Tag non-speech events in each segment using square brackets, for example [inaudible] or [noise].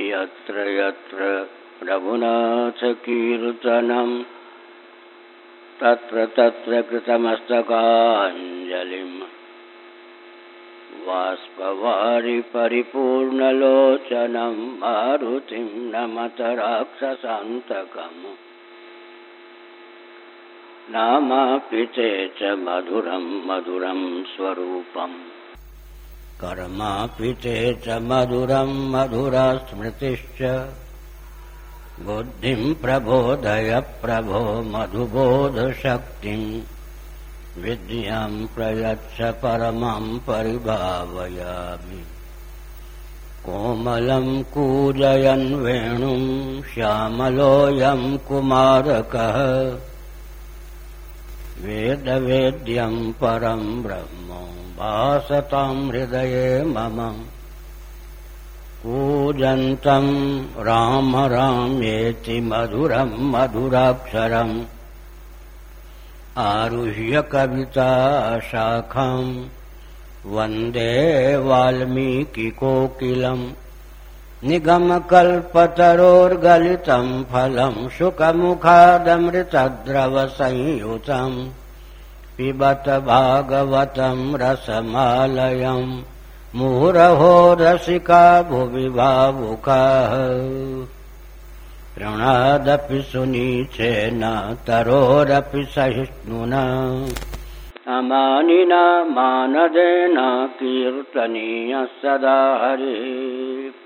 यत्र यत्र रघुनाथकीर्तनं तत्र तत्र कृतमस्तकाञ्जलिम् बाष्पवारि मारुतिं नमत राक्षसान्तकम् नामापिते च मधुरं मधुरं स्वरूपम् कर्मापिते च मधुरं मधुरस्मृतिश्च। बुद्धिं प्रबोधय प्रभो मधुबोधशक्तिम् विद्यां प्रयच्छ परमां परिभावयामि। कोमलं कूजयन् वेणुं श्यामलोऽयं कुमारकः। वेदवेद्यं परं ब्रह्म भासतां हृदये मम। कूजन्तं राम रामेति मधुरं मधुराक्षरम्। आरुह्य कविता शाखाम्। वन्दे वाल्मीकिकोकिलम् निगमकल्पतरोर्गलितं फलं शुकमुखादमृतद्रवसंयुतम् पिबत भागवतं रसमालयम् मुहुरहो रसिका भुवि भावुकाः। ऋणादपि सुनीचेन तरोरपि सहिष्णुना। अमानिना मानदेन कीर्तनीयः सदा हरिः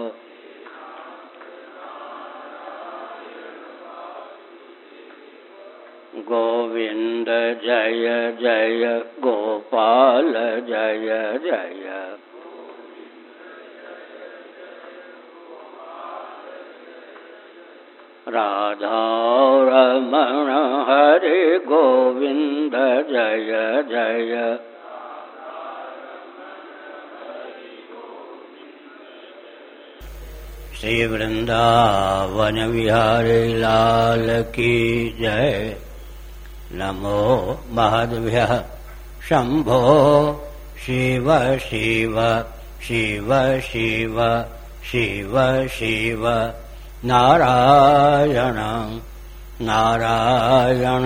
गोविंद जय जय, गोपाल, जय जय। राधारमण हरे गोविंद, जय जय। श्री वृंदावन विहारी लाल की जय। नमो महद्भ्य शंभो शिव शिव शिव शिव शिव शिव नारायण नारायण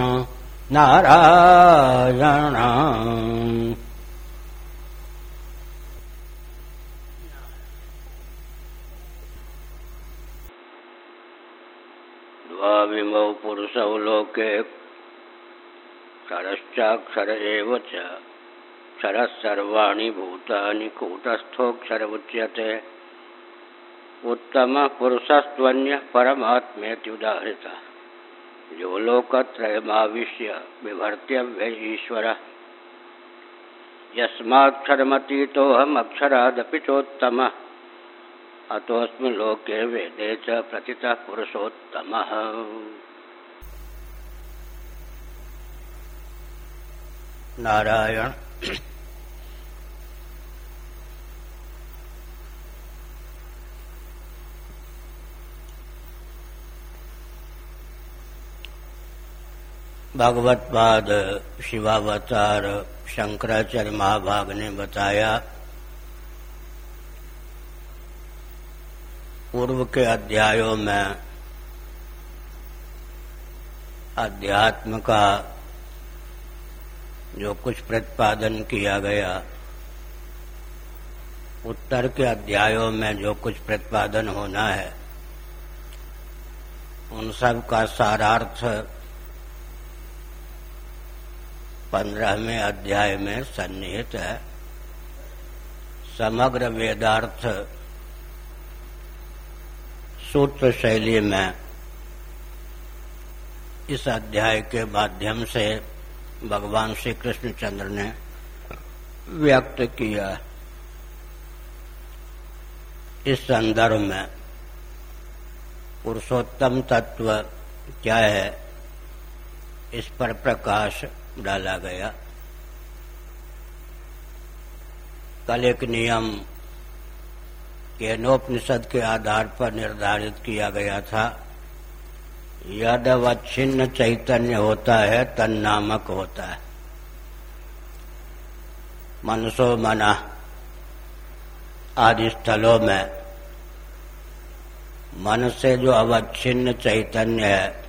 नारायण द्वाविमौ पुरुषौ लोके क्षरश्चाक्षर एव च क्षरः सर्वाणि भूतानि कूटस्थोऽक्षर उच्यते उत्तमः पुरुषस्त्वन्यः परमात्मेत्युदाहृतः जो लोकत्रयमाविश्य बिभर्त्यव्य ईश्वरः यस्माक्षरमतीतोऽहमक्षरादपि चोत्तमः। अतोऽस्मिन् लोके वेदे च प्रतितः पुरुषोत्तमः नारायण। भगवत पाद शिवावतार शंकराचार्य महाभाग ने बताया पूर्व के अध्यायों में अध्यात्म का जो कुछ प्रतिपादन किया गया, उत्तर के अध्यायों में जो कुछ प्रतिपादन होना है, उन सब का सारार्थ पंद्रहवें अध्याय में सन्निहित है। समग्र वेदार्थ सूत्र शैली में इस अध्याय के माध्यम से भगवान श्री कृष्णचंद्र ने व्यक्त किया। इस संदर्भ में पुरुषोत्तम तत्व क्या है, इस पर प्रकाश डाला गया। कल एक नियम केनोपनिषद के आधार पर निर्धारित किया गया था। यद अवच्छिन्न चैतन्य होता है, तन नामक होता है। मनसो मना, आदि स्थलों में मन से जो अवच्छिन्न चैतन्य है,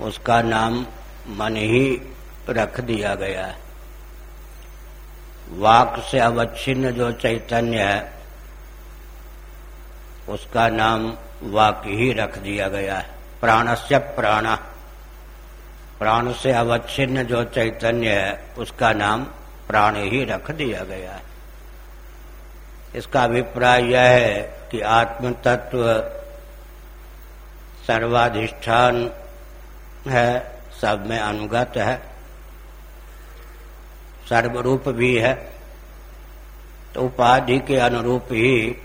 उसका नाम मन ही रख दिया गया है। वाक से अवच्छिन्न जो चैतन्य है, उसका नाम वाक ही रख दिया गया है। प्राणस्य प्राण। प्राण से अवच्छिन्न जो चैतन्य है, उसका नाम प्राण ही रख दिया गया है। इसका अभिप्राय यह है कि आत्म तत्व सर्वाधिष्ठान है, सब में अनुगत है। सर्वरूप भी है तो उपाधि के अनुरूप ही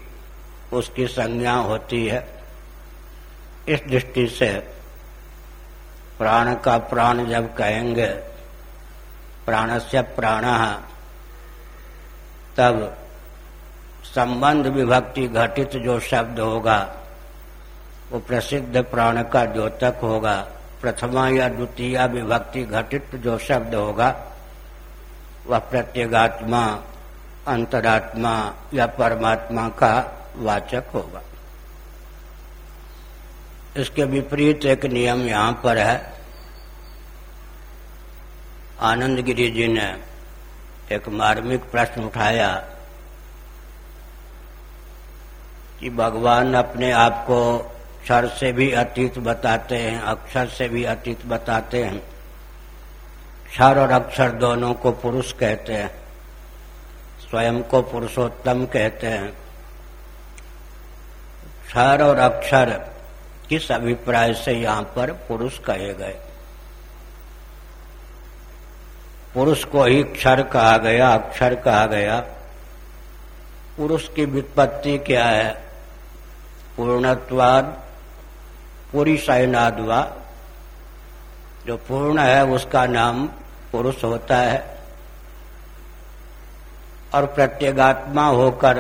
उसकी संज्ञा होती है। इस दृष्टि से प्राण का प्राण जब कहेंगे प्राण से प्राण, तब संबंध विभक्ति घटित जो शब्द होगा, वो प्रसिद्ध प्राण का द्योतक होगा, प्रथमा या द्वितीय विभक्ति घटित जो शब्द होगा, वह प्रत्येगात्मा, अंतरात्मा या परमात्मा का वाचक होगा। इसके विपरीत एक नियम यहाँ पर है। आनंद गिरी जी ने एक मार्मिक प्रश्न उठाया कि भगवान अपने आप को क्षर से भी अतीत बताते हैं, अक्षर से भी अतीत बताते हैं। क्षर और अक्षर दोनों को पुरुष कहते हैं, स्वयं को पुरुषोत्तम कहते हैं। क्षर और अक्षर किस अभिप्राय से यहाँ पर पुरुष कहे गए? पुरुष को ही क्षर कहा गया, अक्षर कहा गया। पुरुष की वित्पत्ति क्या है? पूर्णत्वाद, पूरी शयनादवा जो पूर्ण है, उसका नाम पुरुष होता है। और प्रत्येगात्मा होकर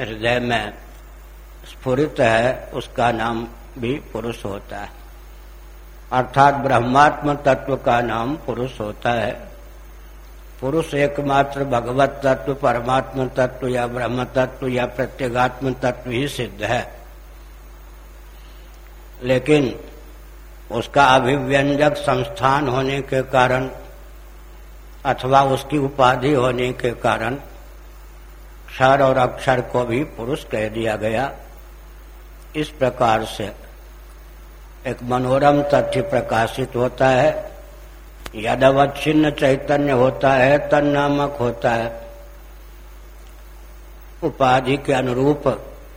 हृदय में स्फुरित है, उसका नाम भी पुरुष होता है। अर्थात ब्रह्मात्म तत्व का नाम पुरुष होता है। पुरुष एकमात्र भगवत तत्व, परमात्म तत्व या ब्रह्म तत्व या प्रत्येगात्म तत्व ही सिद्ध है। लेकिन उसका अभिव्यंजक संस्थान होने के कारण अथवा उसकी उपाधि होने के कारण क्षर और अक्षर को भी पुरुष कह दिया गया। इस प्रकार से एक मनोरम तथ्य प्रकाशित होता है। यदवच्छिन्न चैतन्य होता है, तन नामक होता है। उपाधि के अनुरूप,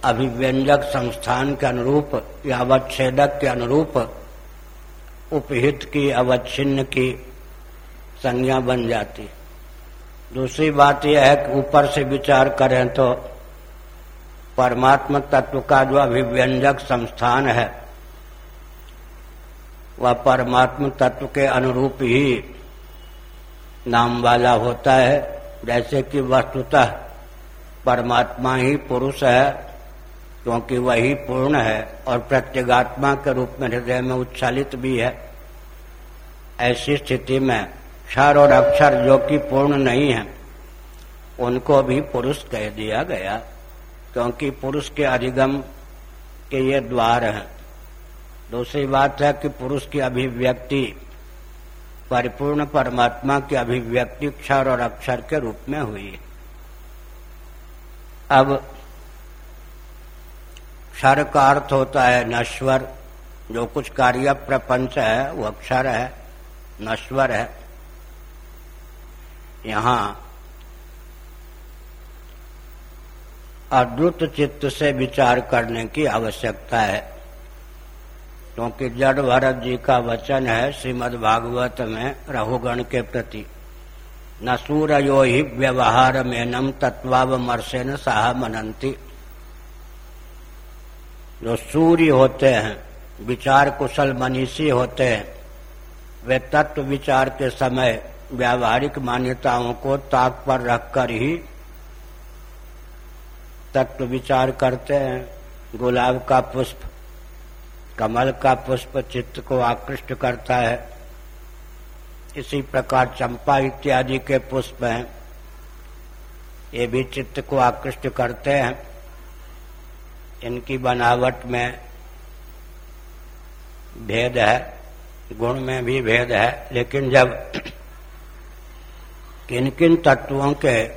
अभिव्यंजक संस्थान के अनुरूप या अवच्छेदक के अनुरूप, उपहित की, अवच्छिन्न की संज्ञा बन जाती। दूसरी बात यह है कि ऊपर से विचार करें तो परमात्मा तत्व का जो अभिव्यंजक संस्थान है वह परमात्मा तत्व के अनुरूप ही नाम वाला होता है, जैसे कि वस्तुतः परमात्मा ही पुरुष है, क्योंकि वही पूर्ण है और प्रत्येगात्मा के रूप में हृदय में उच्छालित भी है। ऐसी स्थिति में क्षर और अक्षर जो कि पूर्ण नहीं है, उनको भी पुरुष कह दिया गया, क्योंकि पुरुष के अधिगम के ये द्वार हैं। दूसरी बात है कि पुरुष की अभिव्यक्ति, परिपूर्ण परमात्मा की अभिव्यक्ति क्षर और अक्षर के रूप में हुई अब क्षर का अर्थ होता है नश्वर, जो कुछ कार्य प्रपंच है वो अक्षर है, नश्वर है। यहाँ अद्भुत चित्त से विचार करने की आवश्यकता है। क्योंकि जड़ भरत जी का वचन है श्रीमद भागवत में रहुगण के प्रति। न सूर्यो ही व्यवहार में नम तत्वावमर्शे न साह मनंती। जो सूर्य होते हैं, विचार कुशल मनीषी होते हैं, वे तत्व विचार के समय व्यावहारिक मान्यताओं को ताक पर रखकर ही तत्व विचार करते हैं। गुलाब का पुष्प कमल का पुष्प चित्त को आकृष्ट करता है। इसी प्रकार चंपा इत्यादि के पुष्प हैं। ये भी चित्त को आकृष्ट करते हैं। इनकी बनावट में भेद है, गुण में भी भेद है, लेकिन जब किन किन तत्वों के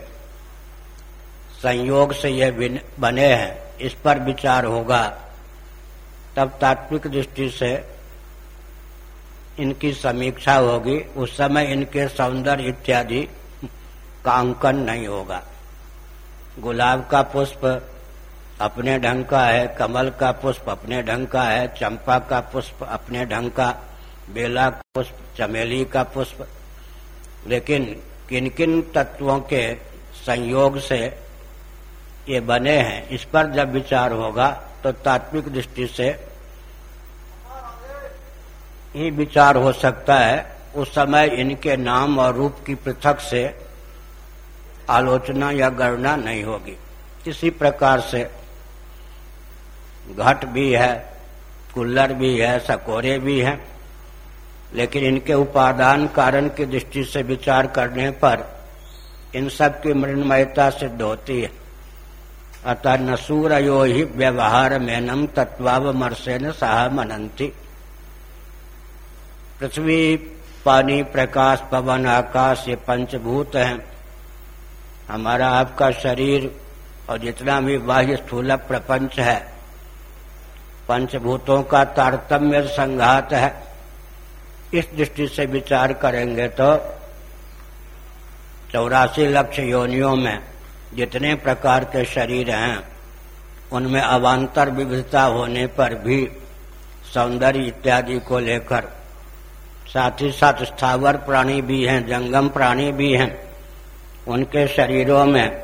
संयोग से ये बने हैं, इस पर विचार होगा। तब तात्विक दृष्टि से इनकी समीक्षा होगी। उस समय इनके सौंदर्य इत्यादि का अंकन नहीं होगा। गुलाब का पुष्प अपने ढंग का है, कमल का पुष्प अपने ढंग का है, चंपा का पुष्प अपने ढंग का, बेला का पुष्प, चमेली का पुष्प। लेकिन किन किन तत्वों के संयोग से ये बने हैं, इस पर जब विचार होगा तो तात्विक दृष्टि से ही विचार हो सकता है। उस समय इनके नाम और रूप की पृथक से आलोचना या गणना नहीं होगी। इसी प्रकार से घट भी है, कुल्लर भी है, सकोरे भी हैं, लेकिन इनके उपादान कारण की दृष्टि से विचार करने पर इन सब की मृणमयता सिद्ध होती है। अतः न सूरयो ही व्यवहार मेनम तत्वावमर्शेन सह मनंती पृथ्वी, पानी, प्रकाश, पवन, आकाश, ये पंचभूत हैं। हमारा आपका शरीर और जितना भी बाह्य स्थूल प्रपंच है, पंचभूतों का तारतम्य संघात है। इस दृष्टि से विचार करेंगे तो चौरासी लक्ष योनियों में जितने प्रकार के शरीर हैं, उनमें अवान्तर विविधता होने पर भी सौंदर्य इत्यादि को लेकर साथ ही साथ स्थावर प्राणी भी हैं, जंगम प्राणी भी हैं, उनके शरीरों में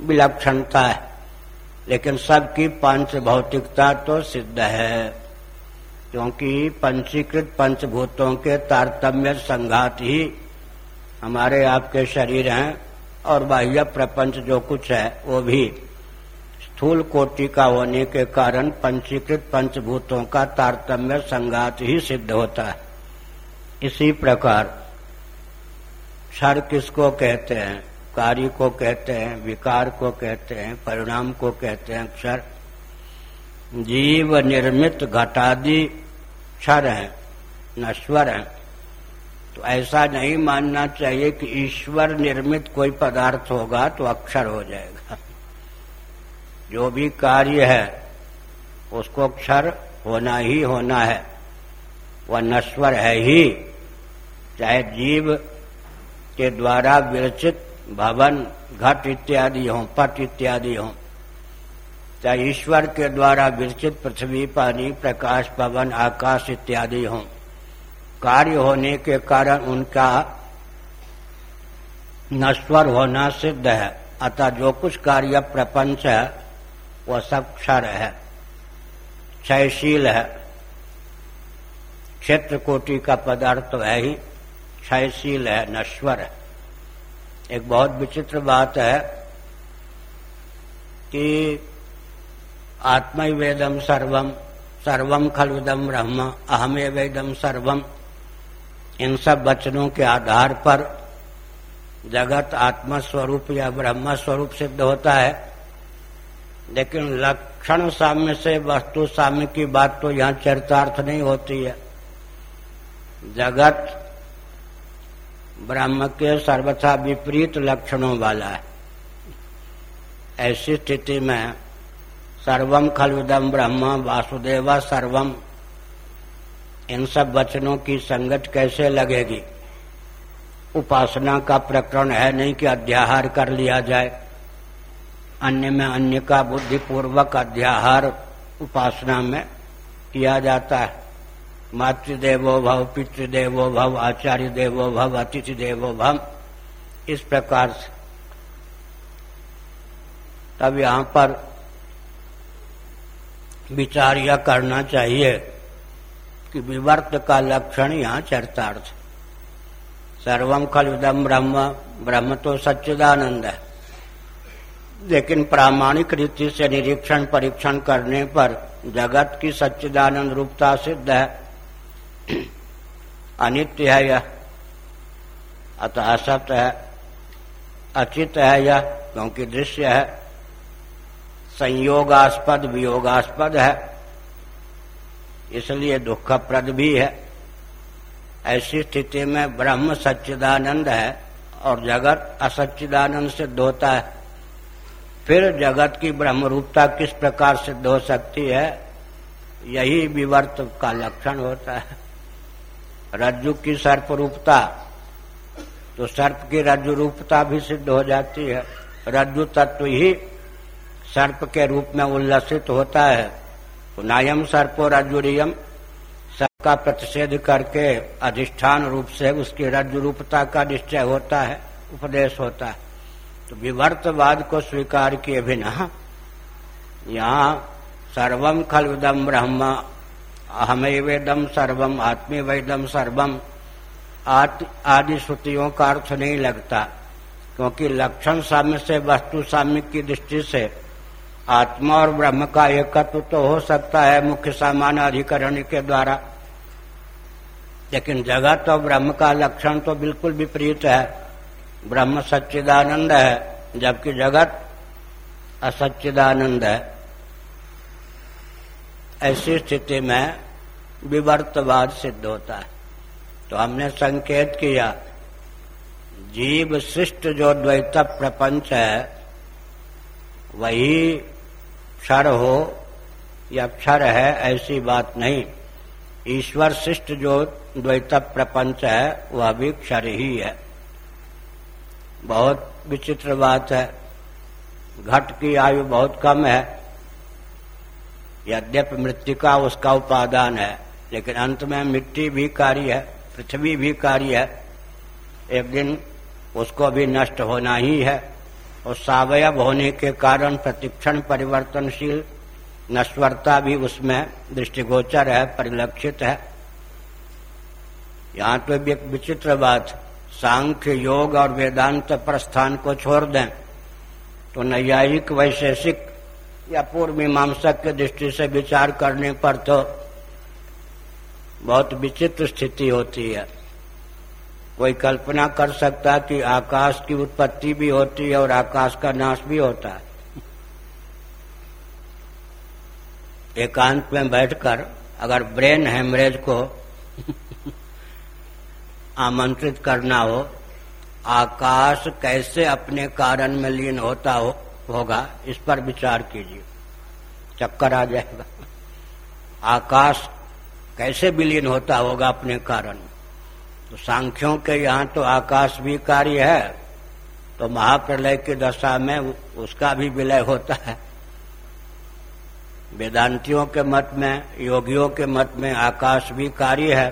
विलक्षणता है। लेकिन सबकी पंच भौतिकता तो सिद्ध है, क्योंकि पंचीकृत पंचभूतों के तारतम्य संघात ही हमारे आपके शरीर हैं और बाह्य प्रपंच जो कुछ है, वो भी स्थूल कोटि का होने के कारण पंचीकृत पंचभूतों का तारतम्य संगात ही सिद्ध होता है। इसी प्रकार क्षर किसको कहते हैं, कार्य को कहते हैं, विकार को कहते हैं, परिणाम को कहते हैं क्षर। जीव निर्मित घटादि क्षर है, नश्वर हैं। तो ऐसा नहीं मानना चाहिए कि ईश्वर निर्मित कोई पदार्थ होगा तो अक्षर हो जाएगा। जो भी कार्य है, उसको अक्षर होना ही होना है। वह नश्वर है ही। चाहे जीव के द्वारा विरचित भवन, घट इत्यादि हों, पट इत्यादि हों, चाहे ईश्वर के द्वारा विरचित पृथ्वी, पानी, प्रकाश, पवन, आकाश इत्यादि हों कार्य होने के कारण उनका नश्वर होना सिद्ध है। अतः जो कुछ कार्य प्रपंच है, वह सब क्षर है, क्षयशील है। क्षेत्र कोटि का पदार्थ तो है ही, क्षयशील है, नश्वर है। एक बहुत विचित्र बात है कि आत्मवेदम सर्वम सर्वम खलुदम ब्रह्म अहमे वेदम सर्वम इन सब वचनों के आधार पर जगत आत्मा स्वरूप या ब्रह्म स्वरूप सिद्ध होता है। लेकिन लक्षण साम्य से वस्तु साम्य की बात तो यहाँ चरितार्थ नहीं होती है। जगत ब्रह्म के सर्वथा विपरीत लक्षणों वाला है। ऐसी स्थिति में सर्वम खलविदम ब्रह्म वासुदेवा सर्वम इन सब वचनों की संगत कैसे लगेगी? उपासना का प्रकरण है नहीं कि अध्याहार कर लिया जाए। अन्य में अन्य का बुद्धिपूर्वक अध्याहार उपासना में किया जाता है। मातृदेवो भव, पितृदेवो भव आचार्य देवो भव अतिथि देवो भव, इस प्रकार से। तब यहाँ पर विचार यह करना चाहिए कि विवर्त का लक्षण यहाँ चरितार्थ सर्वम खलुदम ब्रह्म ब्रह्म तो सच्चिदानंद है। लेकिन प्रामाणिक रीति से निरीक्षण, परीक्षण करने पर जगत की सच्चिदानंद रूपता सिद्ध है। [clears throat] अनित्य है यह। अतः असत्य है। अचित है यह, क्योंकि दृश्य है। संयोगास्पद, वियोगास्पद है। इसलिए दुखप्रद भी है। ऐसी स्थिति में ब्रह्म सच्चिदानंद है और जगत असच्चिदानंद सिद्ध होता है। फिर जगत की ब्रह्म रूपता किस प्रकार सिद्ध हो सकती है, यही विवर्त का लक्षण होता है। रज्जु की सर्प रूपता तो सर्प की रज्जु रूपता भी सिद्ध हो जाती है। रज्जु तत्व ही सर्प के रूप में उल्लसित होता है। नायम सर्पो रज्जुरियम सर्प का प्रतिषेध करके अधिष्ठान रूप से उसकी रज्जु रूपता का निश्चय होता है, उपदेश होता है। तो विवर्तवाद को स्वीकार किए बिना यहाँ सर्वम खलुदम ब्रह्म अहमे वेदम सर्वम आत्मी वेदम सर्वम आदि श्रुतियों का अर्थ नहीं लगता, क्योंकि लक्षण साम्य से, वस्तु साम्य की दृष्टि से आत्मा और ब्रह्म का एकत्व तो हो सकता है मुख्य सामान्य अधिकरण के द्वारा। लेकिन जगत और ब्रह्म का लक्षण तो बिल्कुल विपरीत है। ब्रह्म सच्चिदानंद है, जबकि जगत असच्चिदानंद है। ऐसी स्थिति में विवर्तवाद सिद्ध होता है। तो हमने संकेत किया, जीव शिष्ट जो द्वैत प्रपंच है, वही क्षर हो या क्षर है, ऐसी बात नहीं। ईश्वर शिष्ट जो द्वैत प्रपंच है, वह भी क्षर ही है। बहुत विचित्र बात है। घट की आयु बहुत कम है। यद्यप मृतिका उसका उपादान है, लेकिन अंत में मिट्टी भी कार्य है, पृथ्वी भी कार्य है। एक दिन उसको भी नष्ट होना ही है। और सावयव होने के कारण प्रतिक्षण परिवर्तनशील नश्वरता भी उसमें दृष्टिगोचर है, परिलक्षित है। यहाँ तो एक विचित्र बात, सांख्य योग और वेदांत प्रस्थान को छोड़ दें तो नैयायिक, वैशेषिक या पूर्व मीमांसक की दृष्टि से विचार करने पर तो बहुत विचित्र स्थिति होती है। कोई कल्पना कर सकता कि आकाश की उत्पत्ति भी होती है और आकाश का नाश भी होता है। एकांत में बैठकर अगर ब्रेन हेमरेज को [laughs] आमंत्रित करना हो, आकाश कैसे अपने कारण में लीन होता हो, होगा, इस पर विचार कीजिए। चक्कर आ जाएगा। आकाश कैसे विलीन होता होगा अपने कारण तो सांख्यों के यहाँ तो आकाश भी कार्य है तो महाप्रलय की दशा में उसका भी विलय होता है। वेदांतियों के मत में, योगियों के मत में आकाश भी कार्य है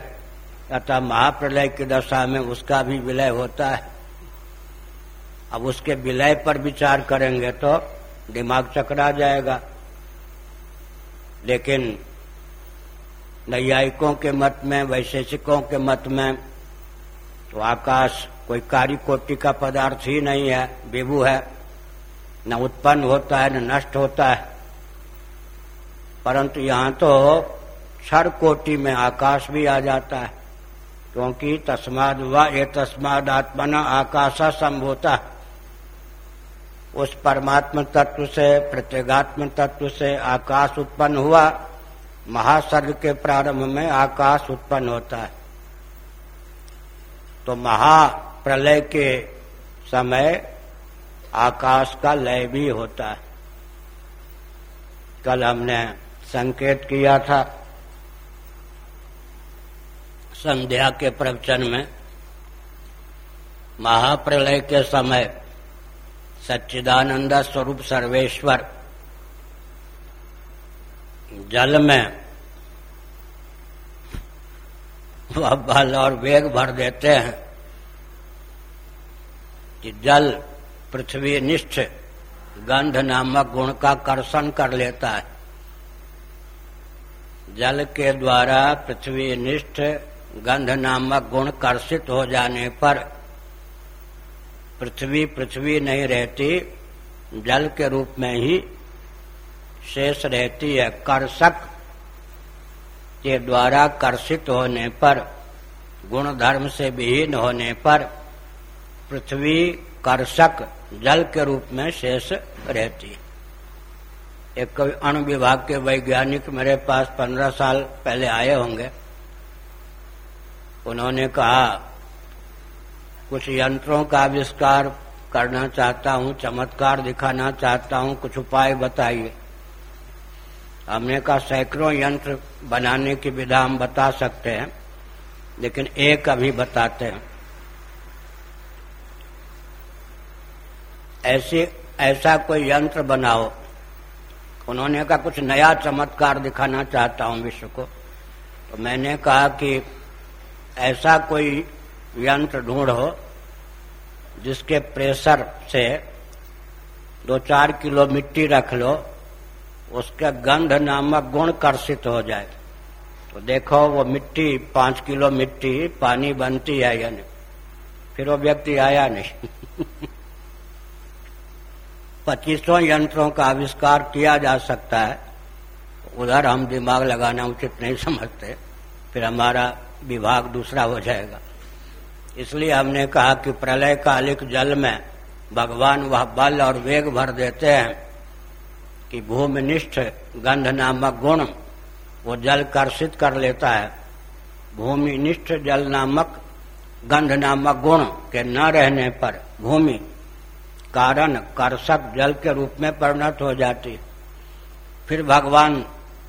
तथा महाप्रलय की दशा में उसका भी विलय होता है। अब उसके विलय पर विचार करेंगे तो दिमाग चकरा जाएगा। लेकिन नैयायिकों के मत में, वैशेषिकों के मत में तो आकाश कोई कार्य कोटि का पदार्थ ही नहीं है विभु है। न उत्पन्न होता है, न नष्ट होता है। परंतु यहाँ तो क्षर कोटि में आकाश भी आ जाता है, क्योंकि तस्माद व ये तस्माद आत्मा आत्मना आकाश संभूता। उस परमात्म तत्व से, प्रत्येगात्म तत्व से आकाश उत्पन्न हुआ, महासर्ग के प्रारंभ में आकाश उत्पन्न होता है। तो महाप्रलय के समय आकाश का लय भी होता है। कल हमने संकेत किया था। संध्या के प्रवचन में महाप्रलय के समय सच्चिदानंद स्वरूप सर्वेश्वर जल में बल और वेग भर देते हैं कि जल पृथ्वी निष्ठ गंध नामक गुण का कर्षण कर लेता है। जल के द्वारा पृथ्वी निष्ठ गंध नामक गुण कर्षित हो जाने पर पृथ्वी पृथ्वी नहीं रहती, जल के रूप में ही शेष रहती है। कर्षक के द्वारा कर्षित होने पर गुण धर्म से विहीन होने पर, पृथ्वी कर्षक जल के रूप में शेष रहती। एक अणु विभाग के वैज्ञानिक मेरे पास पंद्रह साल पहले आए होंगे। उन्होंने कहा, कुछ यंत्रों का आविष्कार करना चाहता हूँ, चमत्कार दिखाना चाहता हूँ, कुछ उपाय बताइए। हमने कहा सैकड़ों यंत्र बनाने की विधा हम बता सकते हैं, लेकिन एक अभी बताते हैं। ऐसे, ऐसा कोई यंत्र बनाओ, उन्होंने कहा कुछ नया चमत्कार दिखाना चाहता हूँ विश्व को। तो मैंने कहा कि ऐसा कोई यंत्र ढूंढो, जिसके प्रेशर से दो चार किलो मिट्टी रख लो उसका गंध नामक गुण कर्षित हो जाए। तो देखो, वो मिट्टी, पाँच किलो मिट्टी, पानी बनती है या नहीं? फिर वो व्यक्ति आया नहीं। [laughs] पच्चीसों यंत्रों का आविष्कार किया जा सकता है। उधर हम दिमाग लगाना उचित नहीं समझते। फिर हमारा विभाग दूसरा हो जाएगा। इसलिए हमने कहा कि प्रलय कालिक जल में भगवान वह बल और वेग भर देते हैं। कि भूमिनिष्ठ गंध नामक गुण वो जल कर्षित कर लेता है। भूमिनिष्ठ जल नामक गंध नामक गुण के न रहने पर भूमि कारण कर्षक जल के रूप में परिणत हो जाती। फिर भगवान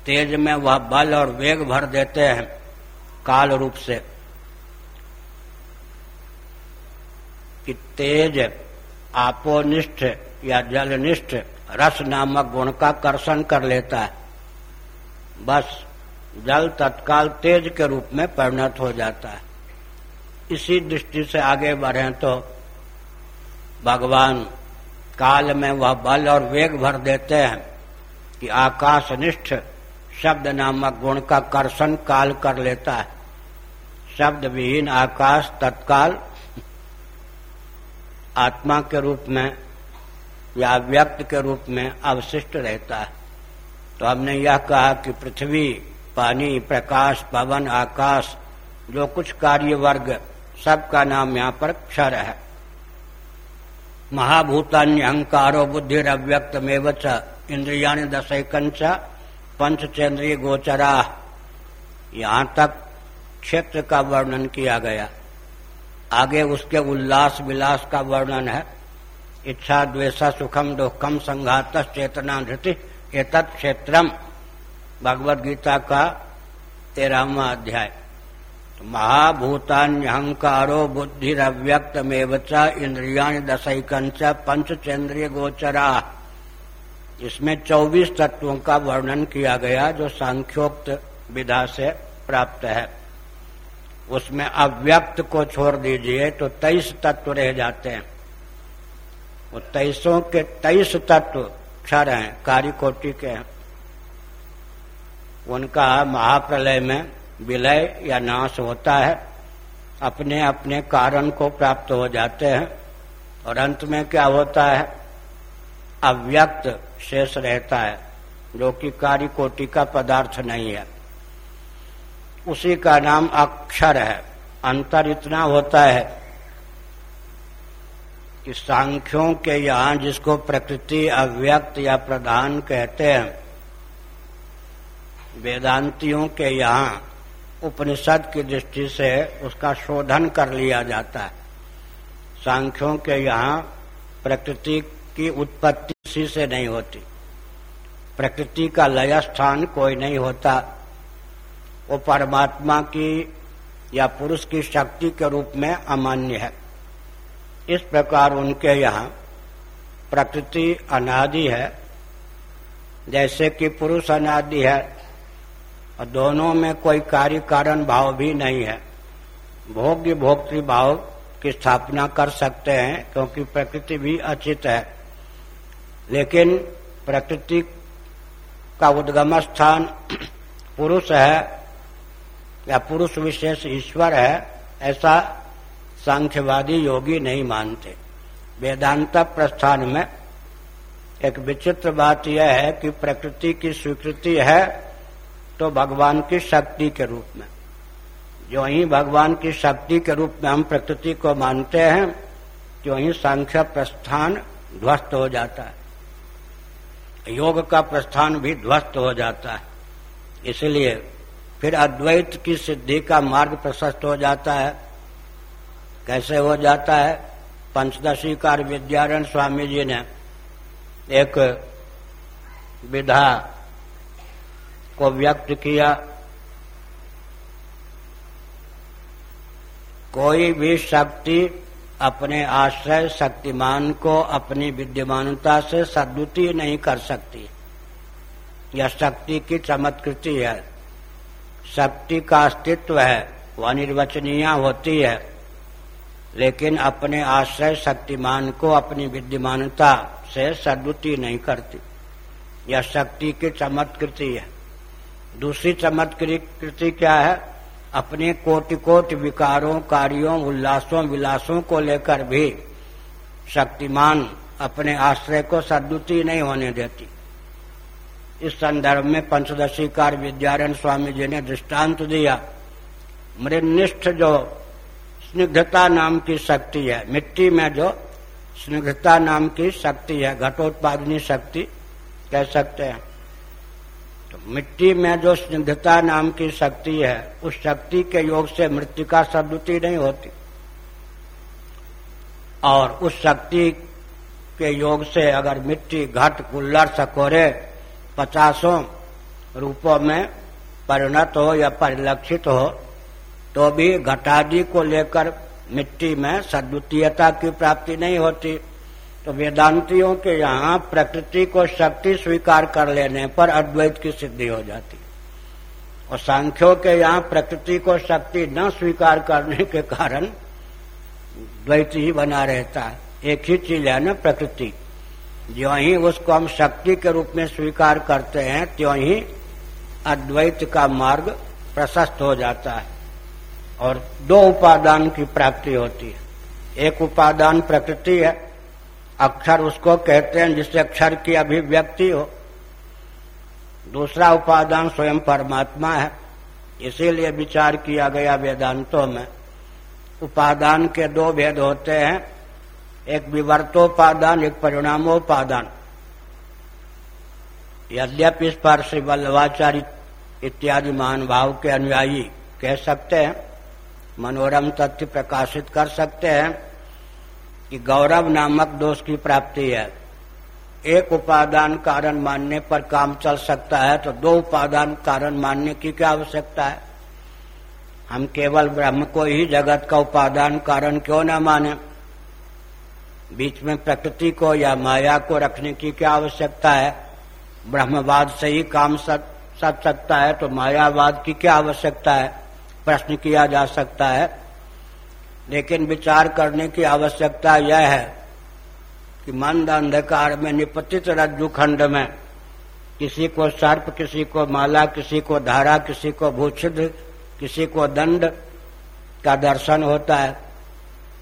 तेज में वह बल और वेग भर देते हैं काल रूप से। कि तेज आपोनिष्ठ या जलनिष्ठ रस नामक गुण का कर्षण कर लेता है। बस जल तत्काल तेज के रूप में परिणत हो जाता है। इसी दृष्टि से आगे बढ़े तो भगवान काल में वह बल और वेग भर देते हैं कि आकाशनिष्ठ शब्द नामक गुण का कर्षण काल कर लेता है। शब्द विहीन आकाश तत्काल आत्मा के रूप में या व्यक्त के रूप में अवशिष्ट रहता है। तो हमने यह कहा कि पृथ्वी, पानी, प्रकाश, पवन, आकाश, जो कुछ कार्य वर्ग, सबका नाम यहाँ पर क्षर है। महाभूतान्य अहंकारो, बुद्धि अव्यक्त में इंद्रिया दशकंच पंचचेंद्रीय गोचरा। यहाँ तक क्षेत्र का वर्णन किया गया। आगे उसके उल्लास विलास का वर्णन है। इच्छा द्वेष सुखम दुखम संघात चेतना धृति एतत् क्षेत्रम। भगवद गीता का तेरहवा अध्याय। महाभूतान्यहंकारो बुद्धिव्यक्त मेवच इंद्रिया दशकंच पंचचेन्द्रिय गोचरा इसमें 24 तत्वों का वर्णन किया गया, जो सांख्योक्त विधा से प्राप्त है। उसमें अव्यक्त को छोड़ दीजिए तो तेईस तत्व रह जाते हैं। वो तेईसों के तेईस तत्व क्षर हैं कार्य कोटि के हैं। उनका महाप्रलय में विलय या नाश होता है, अपने अपने कारण को प्राप्त हो जाते हैं और अंत में क्या होता है? अव्यक्त शेष रहता है, जो कि कार्य कोटि का पदार्थ नहीं है। उसी का नाम अक्षर है। अंतर इतना होता है कि सांख्यों के यहाँ जिसको प्रकृति अव्यक्त या प्रधान कहते हैं, वेदांतियों के यहाँ उपनिषद की दृष्टि से उसका शोधन कर लिया जाता है। सांख्यों के यहाँ प्रकृति की उत्पत्ति इसी से नहीं होती। प्रकृति का लय स्थान कोई नहीं होता। वो परमात्मा की या पुरुष की शक्ति के रूप में अमान्य है। इस प्रकार उनके यहाँ प्रकृति अनादि है। जैसे कि पुरुष अनादि है, और दोनों में कोई कार्य कारण भाव भी नहीं है। भोग्य भाव की स्थापना कर सकते हैं, क्योंकि प्रकृति भी अचित है। लेकिन प्रकृति का उद्गम स्थान पुरुष है, या पुरुष विशेष ईश्वर है, ऐसा सांख्यवादी योगी नहीं मानते। वेदांत प्रस्थान में एक विचित्र बात यह है कि प्रकृति की स्वीकृति है तो भगवान की शक्ति के रूप में। जो ही भगवान की शक्ति के रूप में हम प्रकृति को मानते हैं जो ही सांख्य प्रस्थान ध्वस्त हो जाता है। योग का प्रस्थान भी ध्वस्त हो जाता है। इसलिए फिर अद्वैत की सिद्धि का मार्ग प्रशस्त हो जाता है। कैसे हो जाता है? पंचदशी कार विद्यारण स्वामी जी ने एक विधा को व्यक्त किया। कोई भी शक्ति अपने आश्रय शक्तिमान को अपनी विद्यमानता से सदुति नहीं कर सकती। यह शक्ति की चमत्कृति है। शक्ति का अस्तित्व है, वह निर्वचनीय होती है। लेकिन अपने आश्रय शक्तिमान को अपनी विद्यमानता से सदुति नहीं करती। यह शक्ति की चमत्कृति है। दूसरी चमत्कृति क्या है? अपने कोटि कोटि विकारों, कार्यों, उल्लासों, विलासों को लेकर भी शक्तिमान अपने आश्रय को सदुति नहीं होने देती। इस संदर्भ में पंचदशी कार विद्यारण स्वामी जी ने दृष्टांत दिया। मृनिष्ठ जो स्निग्धता नाम की शक्ति है। मिट्टी में जो स्निग्धता नाम की शक्ति है, घटोत्पादनी शक्ति कह सकते हैं। तो मिट्टी में जो स्निग्धता नाम की शक्ति है, उस शक्ति के योग से मृत्यु का सदुति नहीं होती। और उस शक्ति के योग से अगर मिट्टी घट कुल्लर सकोरे, पचासों रूपों में परिणत हो या परिलक्षित हो तो भी घटादि को लेकर मिट्टी में सद्वितीयता की प्राप्ति नहीं होती। तो वेदांतियों के यहाँ प्रकृति को शक्ति स्वीकार कर लेने पर अद्वैत की सिद्धि हो जाती। और सांख्यों के यहाँ प्रकृति को शक्ति न स्वीकार करने के कारण द्वैत ही बना रहता है। एक ही चीज़ है ना प्रकृति। जो ही उसको हम शक्ति के रूप में स्वीकार करते हैं, त्यों ही अद्वैत का मार्ग प्रशस्त हो जाता है। और दो उपादान की प्राप्ति होती है। एक उपादान प्रकृति है, अक्षर उसको कहते हैं जिससे अक्षर की अभिव्यक्ति हो। दूसरा उपादान स्वयं परमात्मा है, इसीलिए विचार किया गया वेदांतों में। उपादान के दो भेद होते हैं, एक विवर्तोपादान, एक परिणामोपादान। यद्यपि इस पर श्री वल्लभाचार्य इत्यादि महानुभाव के अनुयायी कह सकते हैं मनोरम तथ्य प्रकाशित कर सकते हैं कि गौरव नामक दोष की प्राप्ति है। एक उपादान कारण मानने पर काम चल सकता है तो दो उपादान कारण मानने की क्या आवश्यकता है? हम केवल ब्रह्म को ही जगत का उपादान कारण क्यों न माने? बीच में प्रकृति को या माया को रखने की क्या आवश्यकता है? ब्रह्मवाद से ही काम सक सकता है तो मायावाद की क्या आवश्यकता है? प्रश्न किया जा सकता है, लेकिन विचार करने की आवश्यकता यह है कि मंद अंधकार में, निपतित रज्जु खंड में, किसी को सर्प, किसी को माला, किसी को धारा, किसी को भूषित किसी को दंड का दर्शन होता है।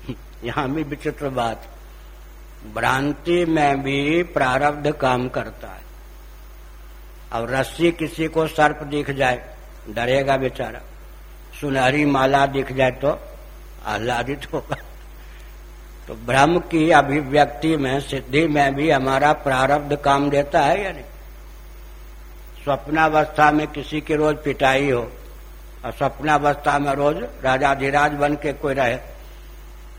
[laughs] यहाँ भी विचित्र बात। भ्रांति में भी प्रारब्ध काम करता है। अब रस्सी किसी को सर्प दिख जाए, डरेगा बेचारा। सुनहरी माला दिख जाए तो आह्लादित होगा। तो ब्रह्म की अभिव्यक्ति में, सिद्धि में भी हमारा प्रारब्ध काम देता है या नहीं? स्वप्नावस्था में किसी की रोज पिटाई हो, और स्वप्नावस्था में रोज राजाधिराज बन के कोई रहे,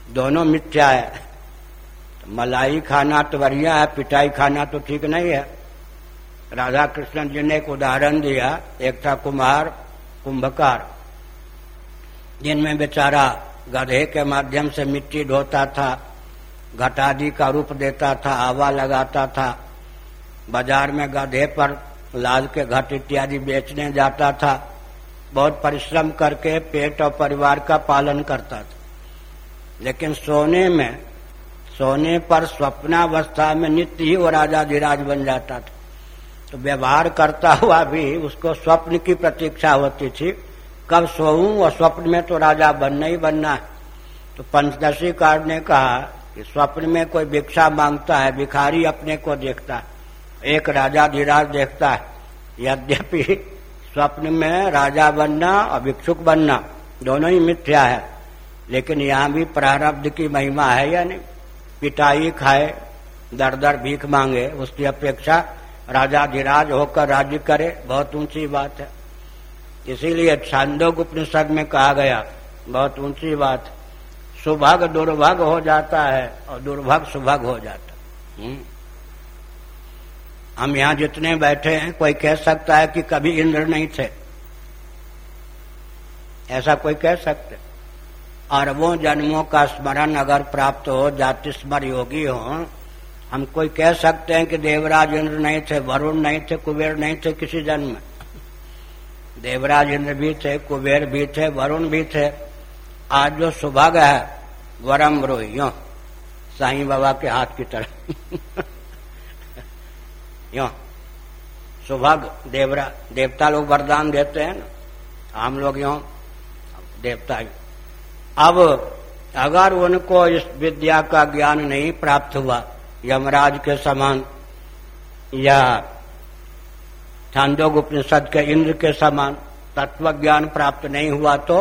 दोनों मिथ्या है। तो मलाई खाना तो बढ़िया है, पिटाई खाना तो ठीक नहीं है। राधा कृष्ण जी ने एक उदाहरण दिया एक था कुमार, कुंभकार। जिनमें बेचारा गधे के माध्यम से मिट्टी ढोता था, घटादी का रूप देता था, आवा लगाता था, बाज़ार में गधे पर लाल के घट इत्यादि बेचने जाता था, बहुत परिश्रम करके पेट और परिवार का पालन करता था। लेकिन सोने में, सोने पर स्वप्नावस्था में नित्य ही वो राजा धीराज बन जाता था। तो व्यवहार करता हुआ भी उसको स्वप्न की प्रतीक्षा होती थी। कब सोऊं और स्वप्न में तो राजा बनना ही बनना है। तो पंचदशी कार ने कहा कि स्वप्न में कोई भिक्षा माँगता है, भिखारी अपने को देखता है। एक राजा धीराज देखता है। यद्यपि स्वप्न में राजा बनना और भिक्षुक बनना दोनों ही मिथ्या है, लेकिन यहाँ भी प्रारब्ध की महिमा है या नहीं? पिटाई खाए दर दर भीख मांगे, उसकी अपेक्षा राजा धीराज होकर राज्य करे, बहुत ऊँची बात है। इसीलिए छांदोग उपनिषद में कहा गया, बहुत ऊँची बात, सुभग दुर्भग हो जाता है और दुर्भग सुभग हो जाता हम्म। हम यहाँ जितने बैठे हैं, कोई कह सकता है कि कभी इंद्र नहीं थे। ऐसा कोई कह सकते अरबों जन्मों का स्मरण अगर प्राप्त हो जाति स्मर योगी हो, हम कोई कह सकते हैं कि देवराज इंद्र नहीं थे, वरुण नहीं थे, कुबेर नहीं थे, किसी जन्म में। देवराज इंद्र भी थे, कुबेर भी थे, वरुण भी थे। आज जो सुभाग है, वरम रोहियो साईं बाबा के हाथ की तरह। [laughs] यो, सुभग, देवरा, देवता लोग वरदान देते हैं ना। हम लोग यो, देवता। अब, अगर उनको इस विद्या का ज्ञान नहीं प्राप्त हुआ, यमराज के समान, या छांदोग उपनिषद के इंद्र के समान तत्व ज्ञान प्राप्त नहीं हुआ तो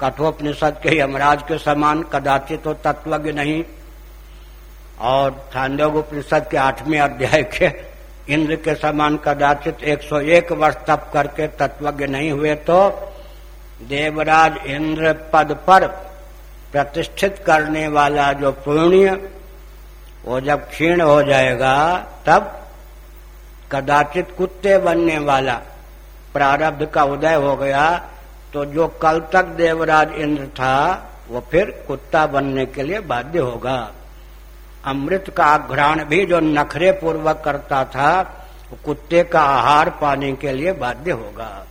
कठोपनिषद के यमराज के समान कदाचित तो तत्वज्ञ नहीं। और छांदोग उपनिषद के आठवें अध्याय के इंद्र के समान कदाचित 101 वर्ष तप करके तत्वज्ञ नहीं हुए तो देवराज इंद्र पद पर प्रतिष्ठित करने वाला जो पुण्य वो जब क्षीण हो जाएगा तब कदाचित कुत्ते बनने वाला प्रारब्ध का उदय हो गया तो जो कल तक देवराज इंद्र था, वो फिर कुत्ता बनने के लिए बाध्य होगा। अमृत का घ्राण भी जो नखरे पूर्वक करता था, वो कुत्ते का आहार पाने के लिए बाध्य होगा।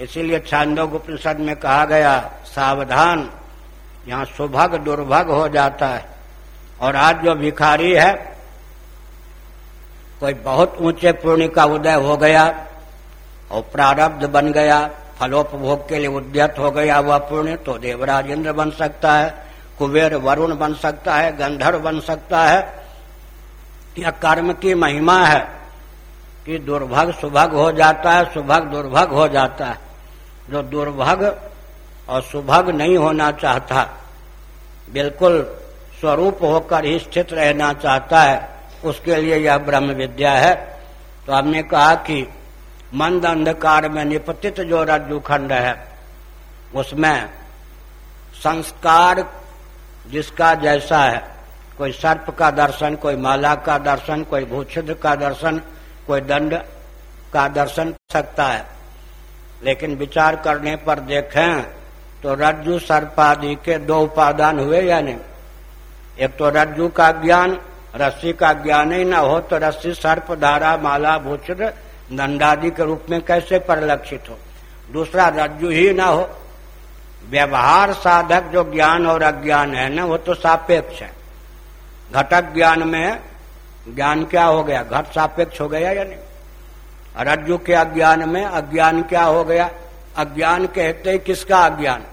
इसीलिए छांदोग उपनिषद में कहा गया, सावधान, यहाँ सुभग दुर्भग हो जाता है। और आज जो भिखारी है कोई बहुत ऊँचे पुण्य का उदय हो गया और प्रारब्ध बन गया, फलोपभोग के लिए उद्यत हो गया वह पुण्य तो देवराज इंद्र बन सकता है, कुबेर वरुण बन सकता है, गंधर्व बन सकता है। यह कर्म की महिमा है कि दुर्भग सुभग हो जाता है, सुभग दुर्भग हो जाता है। जो दुर्भग और सुभग नहीं होना चाहता, बिल्कुल स्वरूप होकर ही स्थित रहना चाहता है। उसके लिए यह ब्रह्म विद्या है। तो हमने कहा कि मंद अंधकार में निपतित जो रज्जु खंड है, उसमें संस्कार जिसका जैसा है, कोई सर्प का दर्शन, कोई माला का दर्शन, कोई भूषिद्र का दर्शन, कोई दंड का दर्शन सकता है। लेकिन विचार करने पर देखें तो रज्जु सर्पादि के दो उपादान हुए या नहीं? एक तो रज्जु का ज्ञान रस्सी का ज्ञान ही न हो तो रस्सी, सर्प, धारा, माला भूषिद्र दंडादि के रूप में कैसे परिलक्षित हो? दूसरा, रज्जु ही ना हो। व्यवहार साधक जो ज्ञान और अज्ञान है ना, वो तो सापेक्ष है। घटक ज्ञान में ज्ञान क्या हो गया? घट सापेक्ष हो गया या नहीं? रज्जु के अज्ञान में अज्ञान क्या हो गया? अज्ञान कहते ही किसका अज्ञान?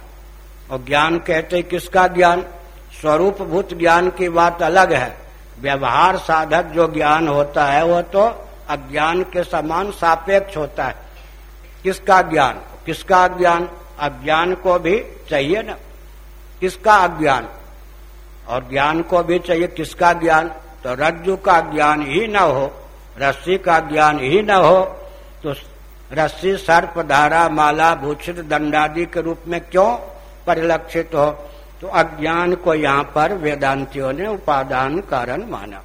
और ज्ञान कहते ही किसका ज्ञान? स्वरूप भूत ज्ञान की बात अलग है। व्यवहार साधक जो ज्ञान होता है वह तो अज्ञान के समान सापेक्ष होता है। किसका ज्ञान? किसका ज्ञान अज्ञान को भी चाहिए ना। किसका अज्ञान? और ज्ञान को भी चाहिए किसका ज्ञान? तो रज्जु का ज्ञान ही न हो, रस्सी का ज्ञान ही न हो तो रस्सी, सर्प, धारा, माला, भूषित, दंडादि के रूप में क्यों परिलक्षित हो? तो अज्ञान को यहाँ पर वेदांतियों ने उपादान कारण माना।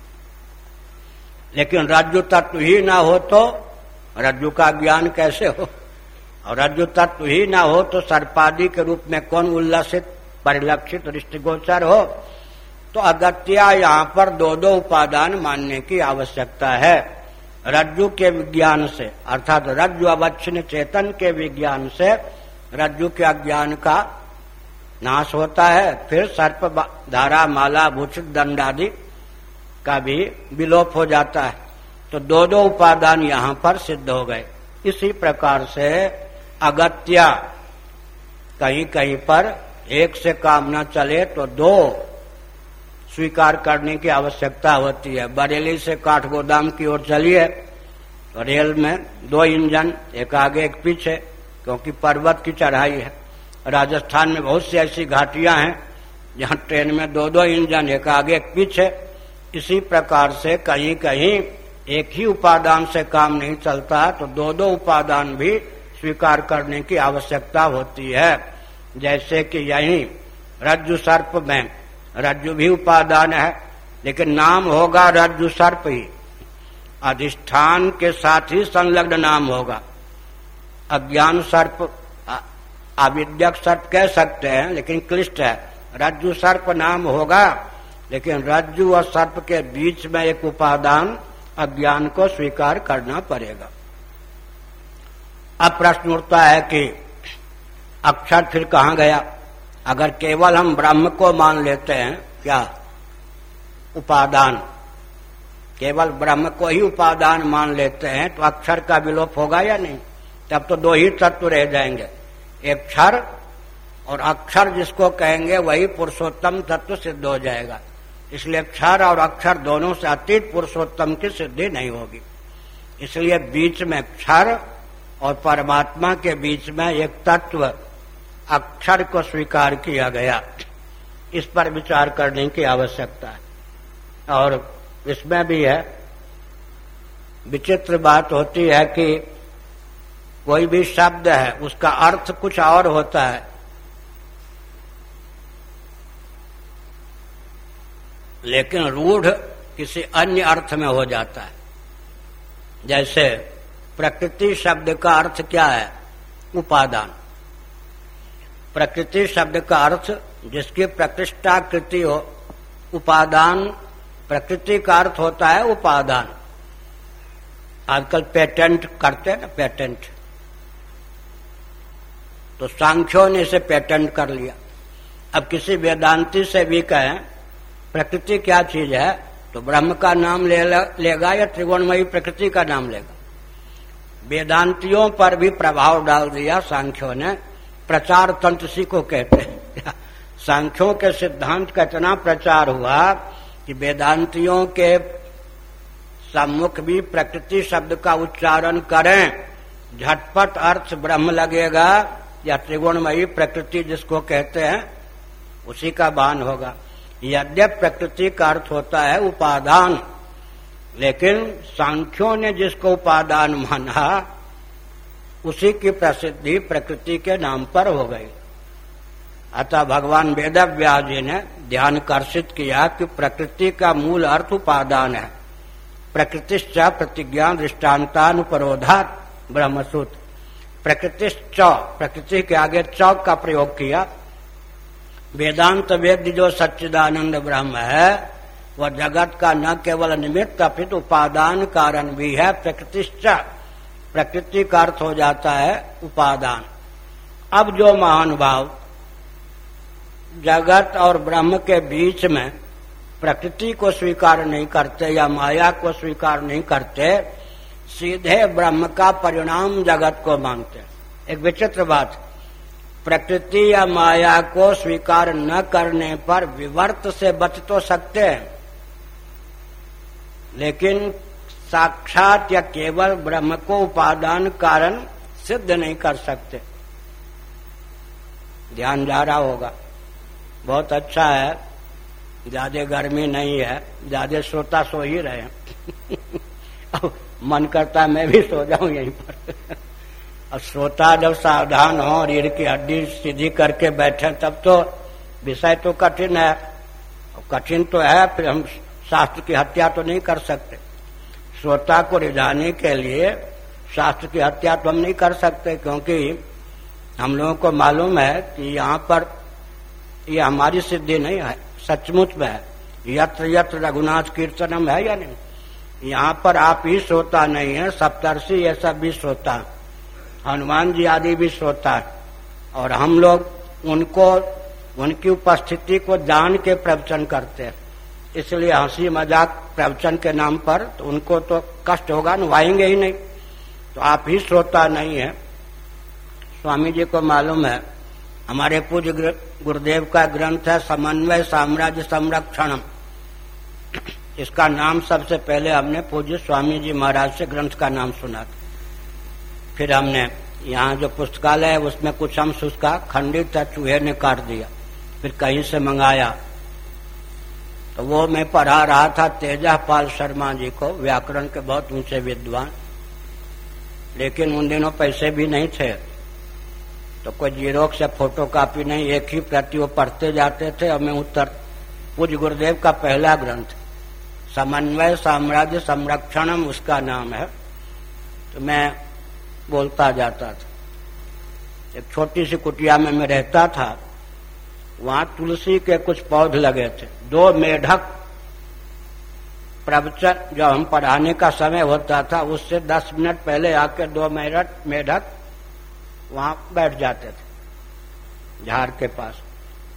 लेकिन रज्जु तत्व ही ना हो तो रज्जु का ज्ञान कैसे हो? और रज्जु तत्व ही ना हो तो सर्पादी के रूप में कौन उल्लसित, परिलक्षित दृष्टिगोचर हो? तो अगत्या यहाँ पर दो दो उपादान मानने की आवश्यकता है। रज्जु के विज्ञान से, अर्थात रज्जु अवच्छिन्न चेतन के विज्ञान से, रज्जु के अज्ञान का नाश होता है, फिर सर्प धारा, माला, भूषित दंड आदि का भी विलोप हो जाता है। तो दो दो उपादान यहाँ पर सिद्ध हो गए। इसी प्रकार से अगत्या कहीं कहीं पर एक से काम न चले तो दो स्वीकार करने की आवश्यकता होती है। बरेली से काठगोदाम की ओर चलिए तो रेल में दो इंजन, एक आगे, एक पीछे, क्योंकि पर्वत की चढ़ाई है। राजस्थान में बहुत सी ऐसी घाटियाँ हैं, जहाँ ट्रेन में दो दो इंजन, एक आगे, एक पीछे, इसी प्रकार से कहीं कहीं एक ही उपादान से काम नहीं चलता तो दो दो उपादान भी स्वीकार करने की आवश्यकता होती है। जैसे कि यही रज्जु सर्प में, रज्जु भी उपादान है, लेकिन नाम होगा रज्जु सर्प ही। अधिष्ठान के साथ ही संलग्न नाम होगा। अज्ञान सर्प अविद्यक सर्प कह सकते हैं, लेकिन क्लिष्ट है। रज्जु सर्प नाम होगा, लेकिन रज्जु और सर्प के बीच में एक उपादान अज्ञान को स्वीकार करना पड़ेगा। अब प्रश्न उठता है कि अक्षर फिर कहा गया? अगर केवल हम ब्रह्म को मान लेते हैं, क्या उपादान? केवल ब्रह्म को ही उपादान मान लेते हैं तो अक्षर का विलोप होगा या नहीं? तब तो दो ही तत्व रह जाएँगे। एक क्षर, और अक्षर जिसको कहेंगे वही पुरुषोत्तम तत्व सिद्ध हो जाएगा। इसलिए क्षर और अक्षर दोनों से अतीत पुरुषोत्तम की सिद्धि नहीं होगी। इसलिए बीच में क्षर और परमात्मा के बीच में एक तत्व अक्षर को स्वीकार किया गया। इस पर विचार करने की आवश्यकता है। और इसमें भी है, विचित्र बात होती है कि कोई भी शब्द है, उसका अर्थ कुछ और होता है। लेकिन रूढ़ किसी अन्य अर्थ में हो जाता है। जैसे प्रकृति शब्द का अर्थ क्या है? उपादान। प्रकृति शब्द का अर्थ जिसकी प्रकृष्टा प्रतिष्ठाकृति हो, उपादान, प्रकृति का अर्थ होता है उपादान। आजकल पेटेंट करते हैं ना, पेटेंट। तो सांख्यों ने इसे पेटेंट कर लिया। अब किसी वेदांति से भी कहें प्रकृति क्या चीज़ है तो ब्रह्म का नाम ले लेगा या त्रिगुणमयी प्रकृति का नाम लेगा? वेदांतियों पर भी प्रभाव डाल दिया सांख्यों ने। प्रचार तंत्र को कहते हैं। [laughs] सांख्यों के सिद्धांत का इतना प्रचार हुआ कि वेदांतियों के सम्मुख भी प्रकृति शब्द का उच्चारण करें, झटपट अर्थ ब्रह्म लगेगा या त्रिगुणमयी प्रकृति जिसको कहते हैं, उसी का बान होगा। यद्यप प्रकृति का अर्थ होता है उपादान, लेकिन सांख्यों ने जिसको उपादान माना, उसी की प्रसिद्धि प्रकृति के नाम पर हो गई। अतः भगवान वेद व्यास जी ने ध्यान कर्षित किया कि प्रकृति का मूल अर्थ उपादान है। प्रकृतिश्च प्रतिज्ञा दृष्टान्तानुपरोधात ब्रह्मसूत्र। प्रकृतिश्च, प्रकृति के आगे चौक का प्रयोग किया। वेदांत वेद जो सच्चिदानंद ब्रह्म है, वह जगत का न केवल निमित्त अपित उपादान कारण भी है, प्रकृतिश्च। प्रकृति का अर्थ हो जाता है उपादान। अब जो महानुभाव, जगत और ब्रह्म के बीच में प्रकृति को स्वीकार नहीं करते या माया को स्वीकार नहीं करते सीधे ब्रह्म का परिणाम जगत को मानते एक विचित्र बात, प्रकृति या माया को स्वीकार न करने पर विवर्त से बच तो सकते हैं। लेकिन साक्षात या केवल ब्रह्म को उपादान कारण सिद्ध नहीं कर सकते। ध्यान जा रहा होगा। बहुत अच्छा है। ज़्यादा गर्मी नहीं है। ज़्यादा श्रोता सो ही रहे [laughs] मन करता मैं भी सो जाऊँ यहीं पर। और श्रोता जब सावधान हो रीढ़ की हड्डी सीधी करके बैठे, तब तो विषय तो कठिन है। कठिन तो है, फिर हम शास्त्र की हत्या तो नहीं कर सकते। श्रोता को रिझाने के लिए शास्त्र की हत्या तो हम नहीं कर सकते, क्योंकि हम लोगों को मालूम है कि यहाँ पर ये हमारी सिद्धि नहीं है, सचमुच में है। यत्र यत्र रघुनाथ कीर्तनम है या नहीं? यहाँ पर आप ही श्रोता नहीं है, सप्तर्षि ये सब भी श्रोता हनुमान जी आदि भी है और हम लोग उनको, उनकी उपस्थिति को जान के प्रवचन करते हैं। इसलिए हँसी मज़ाक प्रवचन के नाम पर तो उनको तो कष्ट होगा नुवाएँगे ही नहीं। तो आप ही श्रोता नहीं है। स्वामी जी को मालूम है, हमारे पूज्य गुरुदेव का ग्रंथ है समन्वय साम्राज्य संरक्षणम। इसका नाम सबसे पहले हमने पूज्य स्वामी जी महाराज से ग्रंथ का नाम सुना था। फिर हमने यहाँ जो पुस्तकालय है, उसमें कुछ अंश उसका खंडित था, चूहे ने काट दिया। फिर कहीं से मंगाया। तो वो मैं पढ़ा रहा था तेजा पाल शर्मा जी को, व्याकरण के बहुत ऊँचे विद्वान। लेकिन उन दिनों पैसे भी नहीं थे। तो कोई जीरोक्स या फ़ोटो कापी नहीं, एक ही प्रति वो पढ़ते जाते थे। और मैं उत्तर पूज गुरुदेव का पहला ग्रंथ। समन्वय साम्राज्य संरक्षणम उसका नाम है। तो मैं बोलता जाता था। एक छोटी सी कुटिया में मैं रहता था, वहाँ तुलसी के कुछ पौध लगे थे। दो मेढक प्रवचन जो हम पढ़ाने का समय होता था, उससे दस मिनट पहले आके दो मिनट मेढक वहाँ बैठ जाते थे, झाड़ के पास।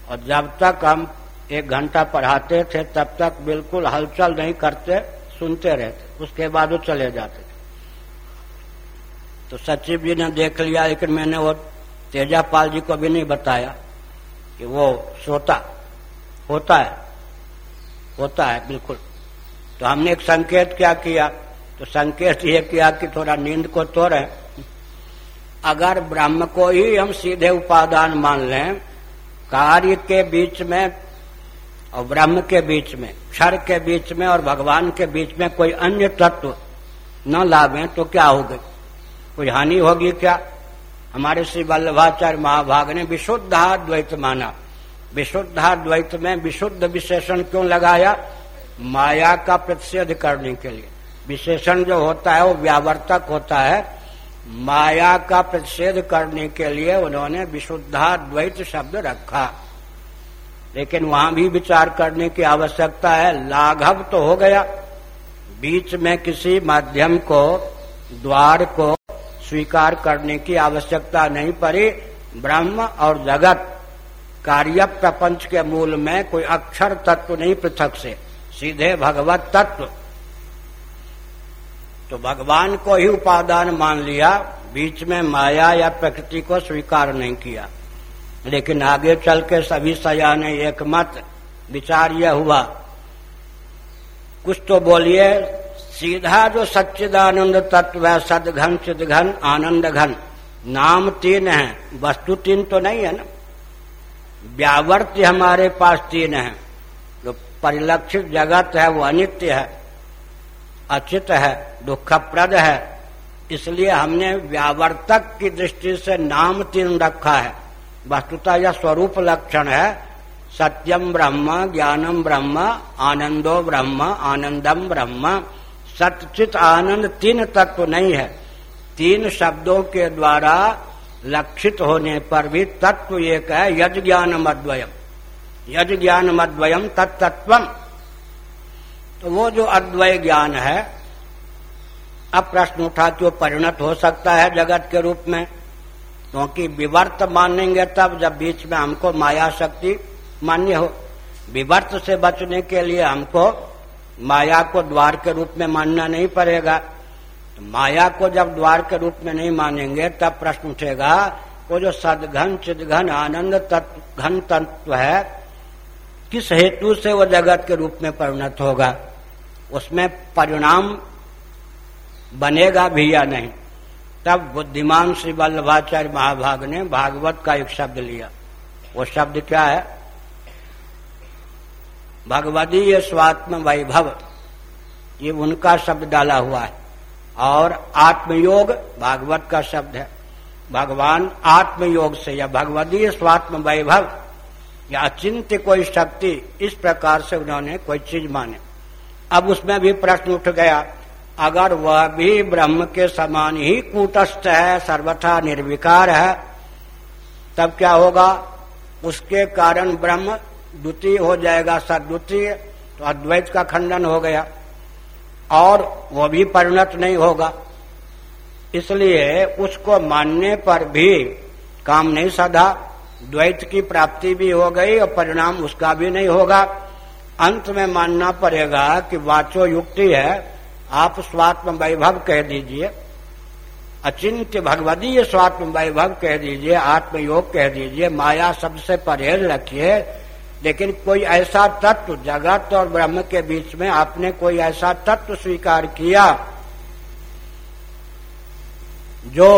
और जब तक हम एक घंटा पढ़ाते थे, तब तक बिल्कुल हलचल नहीं करते, सुनते रहते। उसके बाद वो चले जाते थे। तो सचिव जी ने देख लिया, लेकिन मैंने वो तेजापाल जी को भी नहीं बताया कि वो सोता होता है होता है, बिल्कुल। तो हमने एक संकेत क्या किया? तो संकेत ये किया कि थोड़ा नींद को तोड़े। अगर ब्रह्म को ही हम सीधे उपादान मान लें, कार्य के बीच में और ब्रह्म के बीच में क्षर के बीच में और भगवान के बीच में कोई अन्य तत्व न लाभे तो क्या होगी? कोई हानि होगी क्या? हमारे श्री वल्लभाचार्य महाभाग ने विशुद्धाद्वैत माना। विशुद्धाद्वैत में विशुद्ध विशेषण क्यों लगाया? माया का प्रतिषेध करने के लिए। विशेषण जो होता है वो व्यावर्तक होता है। माया का प्रतिषेध करने के लिए उन्होंने विशुद्धाद्वैत शब्द रखा। लेकिन वहाँ भी विचार करने की आवश्यकता है। लाघव तो हो गया। बीच में किसी माध्यम को, द्वार को स्वीकार करने की आवश्यकता नहीं पड़ी। ब्रह्म और जगत कार्य प्रपंच के मूल में कोई अक्षर तत्व नहीं पृथक से। सीधे भगवत तत्व। तो भगवान को ही उपादान मान लिया। बीच में माया या प्रकृति को स्वीकार नहीं किया। लेकिन आगे चल के सभी सया ने एक मत, विचार यह हुआ। कुछ तो बोलिए, सीधा जो सच्चिदानंद तत्व है सदघन चिदघन आनंद घन। नाम तीन है, वस्तु तीन तो नहीं है ना? व्यावर्त्य हमारे पास तीन है। जो परिलक्षित जगत है, वो अनित्य है, अचित है, दुखप्रद है। इसलिए हमने व्यावर्तक की दृष्टि से नाम तीन रखा है। वस्तुता यह स्वरूप लक्षण है। सत्यम ब्रह्म ज्ञानम ब्रह्म, आनंदो ब्रह्म आनंदम ब्रह्म। सचित आनंद तीन तत्व नहीं है। तीन शब्दों के द्वारा लक्षित होने पर भी तत्व एक है यज ज्ञानम अद्वयम यज ज्ञान मद्वयम तत्व तो वो जो अद्वय ज्ञान है, अब प्रश्न उठा कि वो परिणत हो सकता है जगत के रूप में? क्योंकि विवर्त मानेंगे तब जब बीच में हमको माया शक्ति मान्य हो। विवर्त से बचने के लिए हमको माया को द्वार के रूप में मानना नहीं पड़ेगा। तो माया को जब द्वार के रूप में नहीं मानेंगे, तब प्रश्न उठेगा, वो जो सदघन, चिदघन, आनंद तत्व घन तत्व है, किस हेतु से वो जगत के रूप में परिणत होगा? उसमें परिणाम बनेगा भी या नहीं? तब बुद्धिमान श्री वल्लभाचार्य महाभाग ने भागवत का एक शब्द लिया। वो शब्द क्या है? भगवदीय स्वात्म वैभव। ये उनका शब्द डाला हुआ है। और आत्मयोग भागवत का शब्द है। भगवान आत्मयोग से या भगवदीय स्वात्म वैभव या अचिंत्य कोई शक्ति, इस प्रकार से उन्होंने कोई चीज़ माने। अब उसमें भी प्रश्न उठ गया अगर वह भी ब्रह्म के समान ही कूटस्थ है, सर्वथा निर्विकार है। तब क्या होगा? उसके कारण ब्रह्म द्वितीय हो जाएगा, सद्वितीय तो अद्वैत का खंडन हो गया। और वो भी परिणत नहीं होगा। इसलिए उसको मानने पर भी काम नहीं सधा। द्वैत की प्राप्ति भी हो गई और परिणाम उसका भी नहीं होगा। अंत में मानना पड़ेगा कि वाचो युक्ति है। आप स्वात्म वैभव कह दीजिए। अचिंत्य भगवदीय स्वात्म वैभव कह दीजिए आत्मयोग कह दीजिए माया सबसे परहेज रखिए लेकिन कोई ऐसा तत्व जगत और ब्रह्म के बीच में आपने कोई ऐसा तत्व स्वीकार किया जो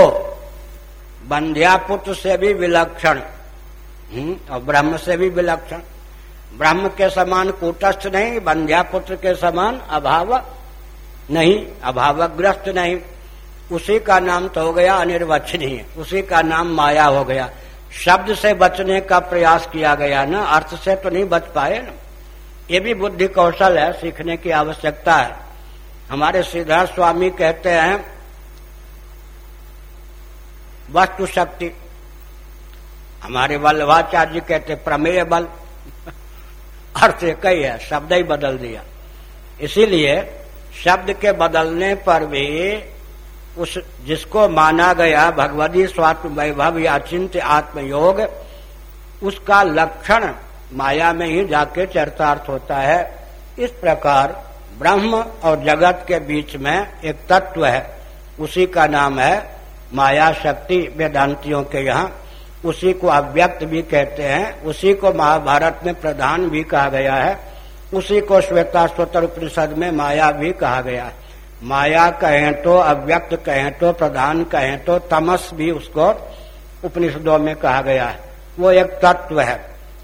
बंध्यापुत्र से भी विलक्षण हम्म, और ब्रह्म से भी विलक्षण? ब्रह्म के समान कूटस्थ नहीं बंध्यापुत्र के समान अभाव नहीं, अभावग्रस्त नहीं। उसी का नाम तो हो गया अनिर्वचनीय, उसी का नाम माया हो गया। शब्द से बचने का प्रयास किया गया ना, अर्थ से तो नहीं बच पाए ना। ये भी बुद्धि कौशल है, सीखने की आवश्यकता है। हमारे सिद्धार्थ स्वामी कहते हैं, वस्तु शक्ति। हमारे वल्लभाचार्य कहते, प्रमेय बल। [laughs] अर्थ एक ही है, शब्द ही बदल दिया। इसीलिए शब्द के बदलने पर भी उस जिसको माना गया भगवती स्वात्म वैभव या चिंत आत्मयोग, उसका लक्षण माया में ही जाके चरितार्थ होता है। इस प्रकार ब्रह्म और जगत के बीच में एक तत्व है। उसी का नाम है माया शक्ति वेदांतियों के यहाँ। उसी को अव्यक्त भी कहते हैं। उसी को महाभारत में प्रधान भी कहा गया है। उसी को श्वेता स्वतर उपनिषद में माया भी कहा गया है। माया कहें तो अव्यक्त कहें तो प्रधान कहें तो तमस भी उसको उपनिषदों में कहा गया है। वो एक तत्व है,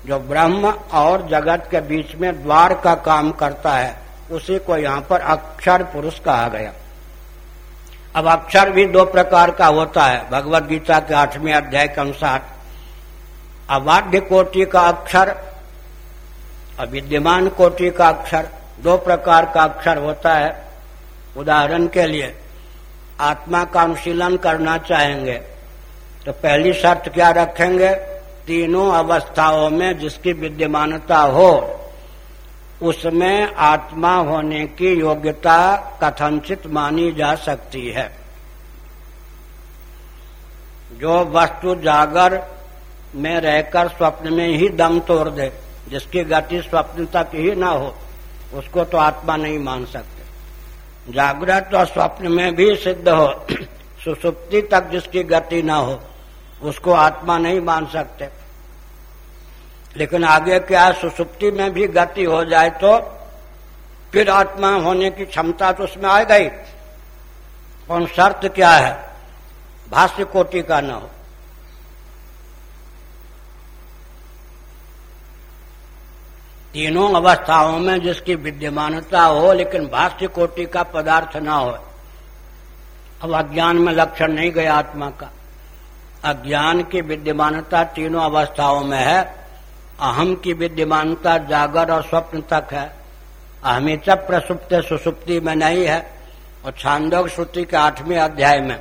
जो ब्रह्म और जगत के बीच में द्वार का काम करता है। उसी को यहाँ पर अक्षर पुरुष कहा गया। अब अक्षर भी दो प्रकार का होता है। भगवत गीता के आठवें अध्याय के अनुसार अवाध्य कोटि का अक्षर और विद्यमान कोटि का अक्षर, दो प्रकार का अक्षर होता है। उदाहरण के लिए, आत्मा का अनुशीलन करना चाहेंगे तो पहली शर्त क्या रखेंगे? तीनों अवस्थाओं में जिसकी विद्यमानता हो, उसमें आत्मा होने की योग्यता कथनचित मानी जा सकती है। जो वस्तु जागर में रहकर स्वप्न में ही दम तोड़ दे जिसकी गति स्वप्न तक ही ना हो, उसको तो आत्मा नहीं मान सकते। जागृत और स्वप्न में भी सिद्ध हो, [clears throat] सुसुप्ति तक जिसकी गति ना हो, उसको आत्मा नहीं मान सकते। लेकिन आगे क्या सुसुप्ति में भी गति हो जाए तो फिर आत्मा होने की क्षमता तो उसमें आ गई। कौन शर्त क्या है? भाष्य कोटि का न हो। तीनों अवस्थाओं में जिसकी विद्यमानता हो, लेकिन भाष्य कोटि का पदार्थ ना हो। अब अज्ञान में लक्षण नहीं गया आत्मा का। अज्ञान की विद्यमानता तीनों अवस्थाओं में है। अहम की विद्यमानता जागर और स्वप्न तक है। अहमित प्रसुप्त सुसुप्ति में नहीं है। और छांदोग श्रुति के आठवें अध्याय में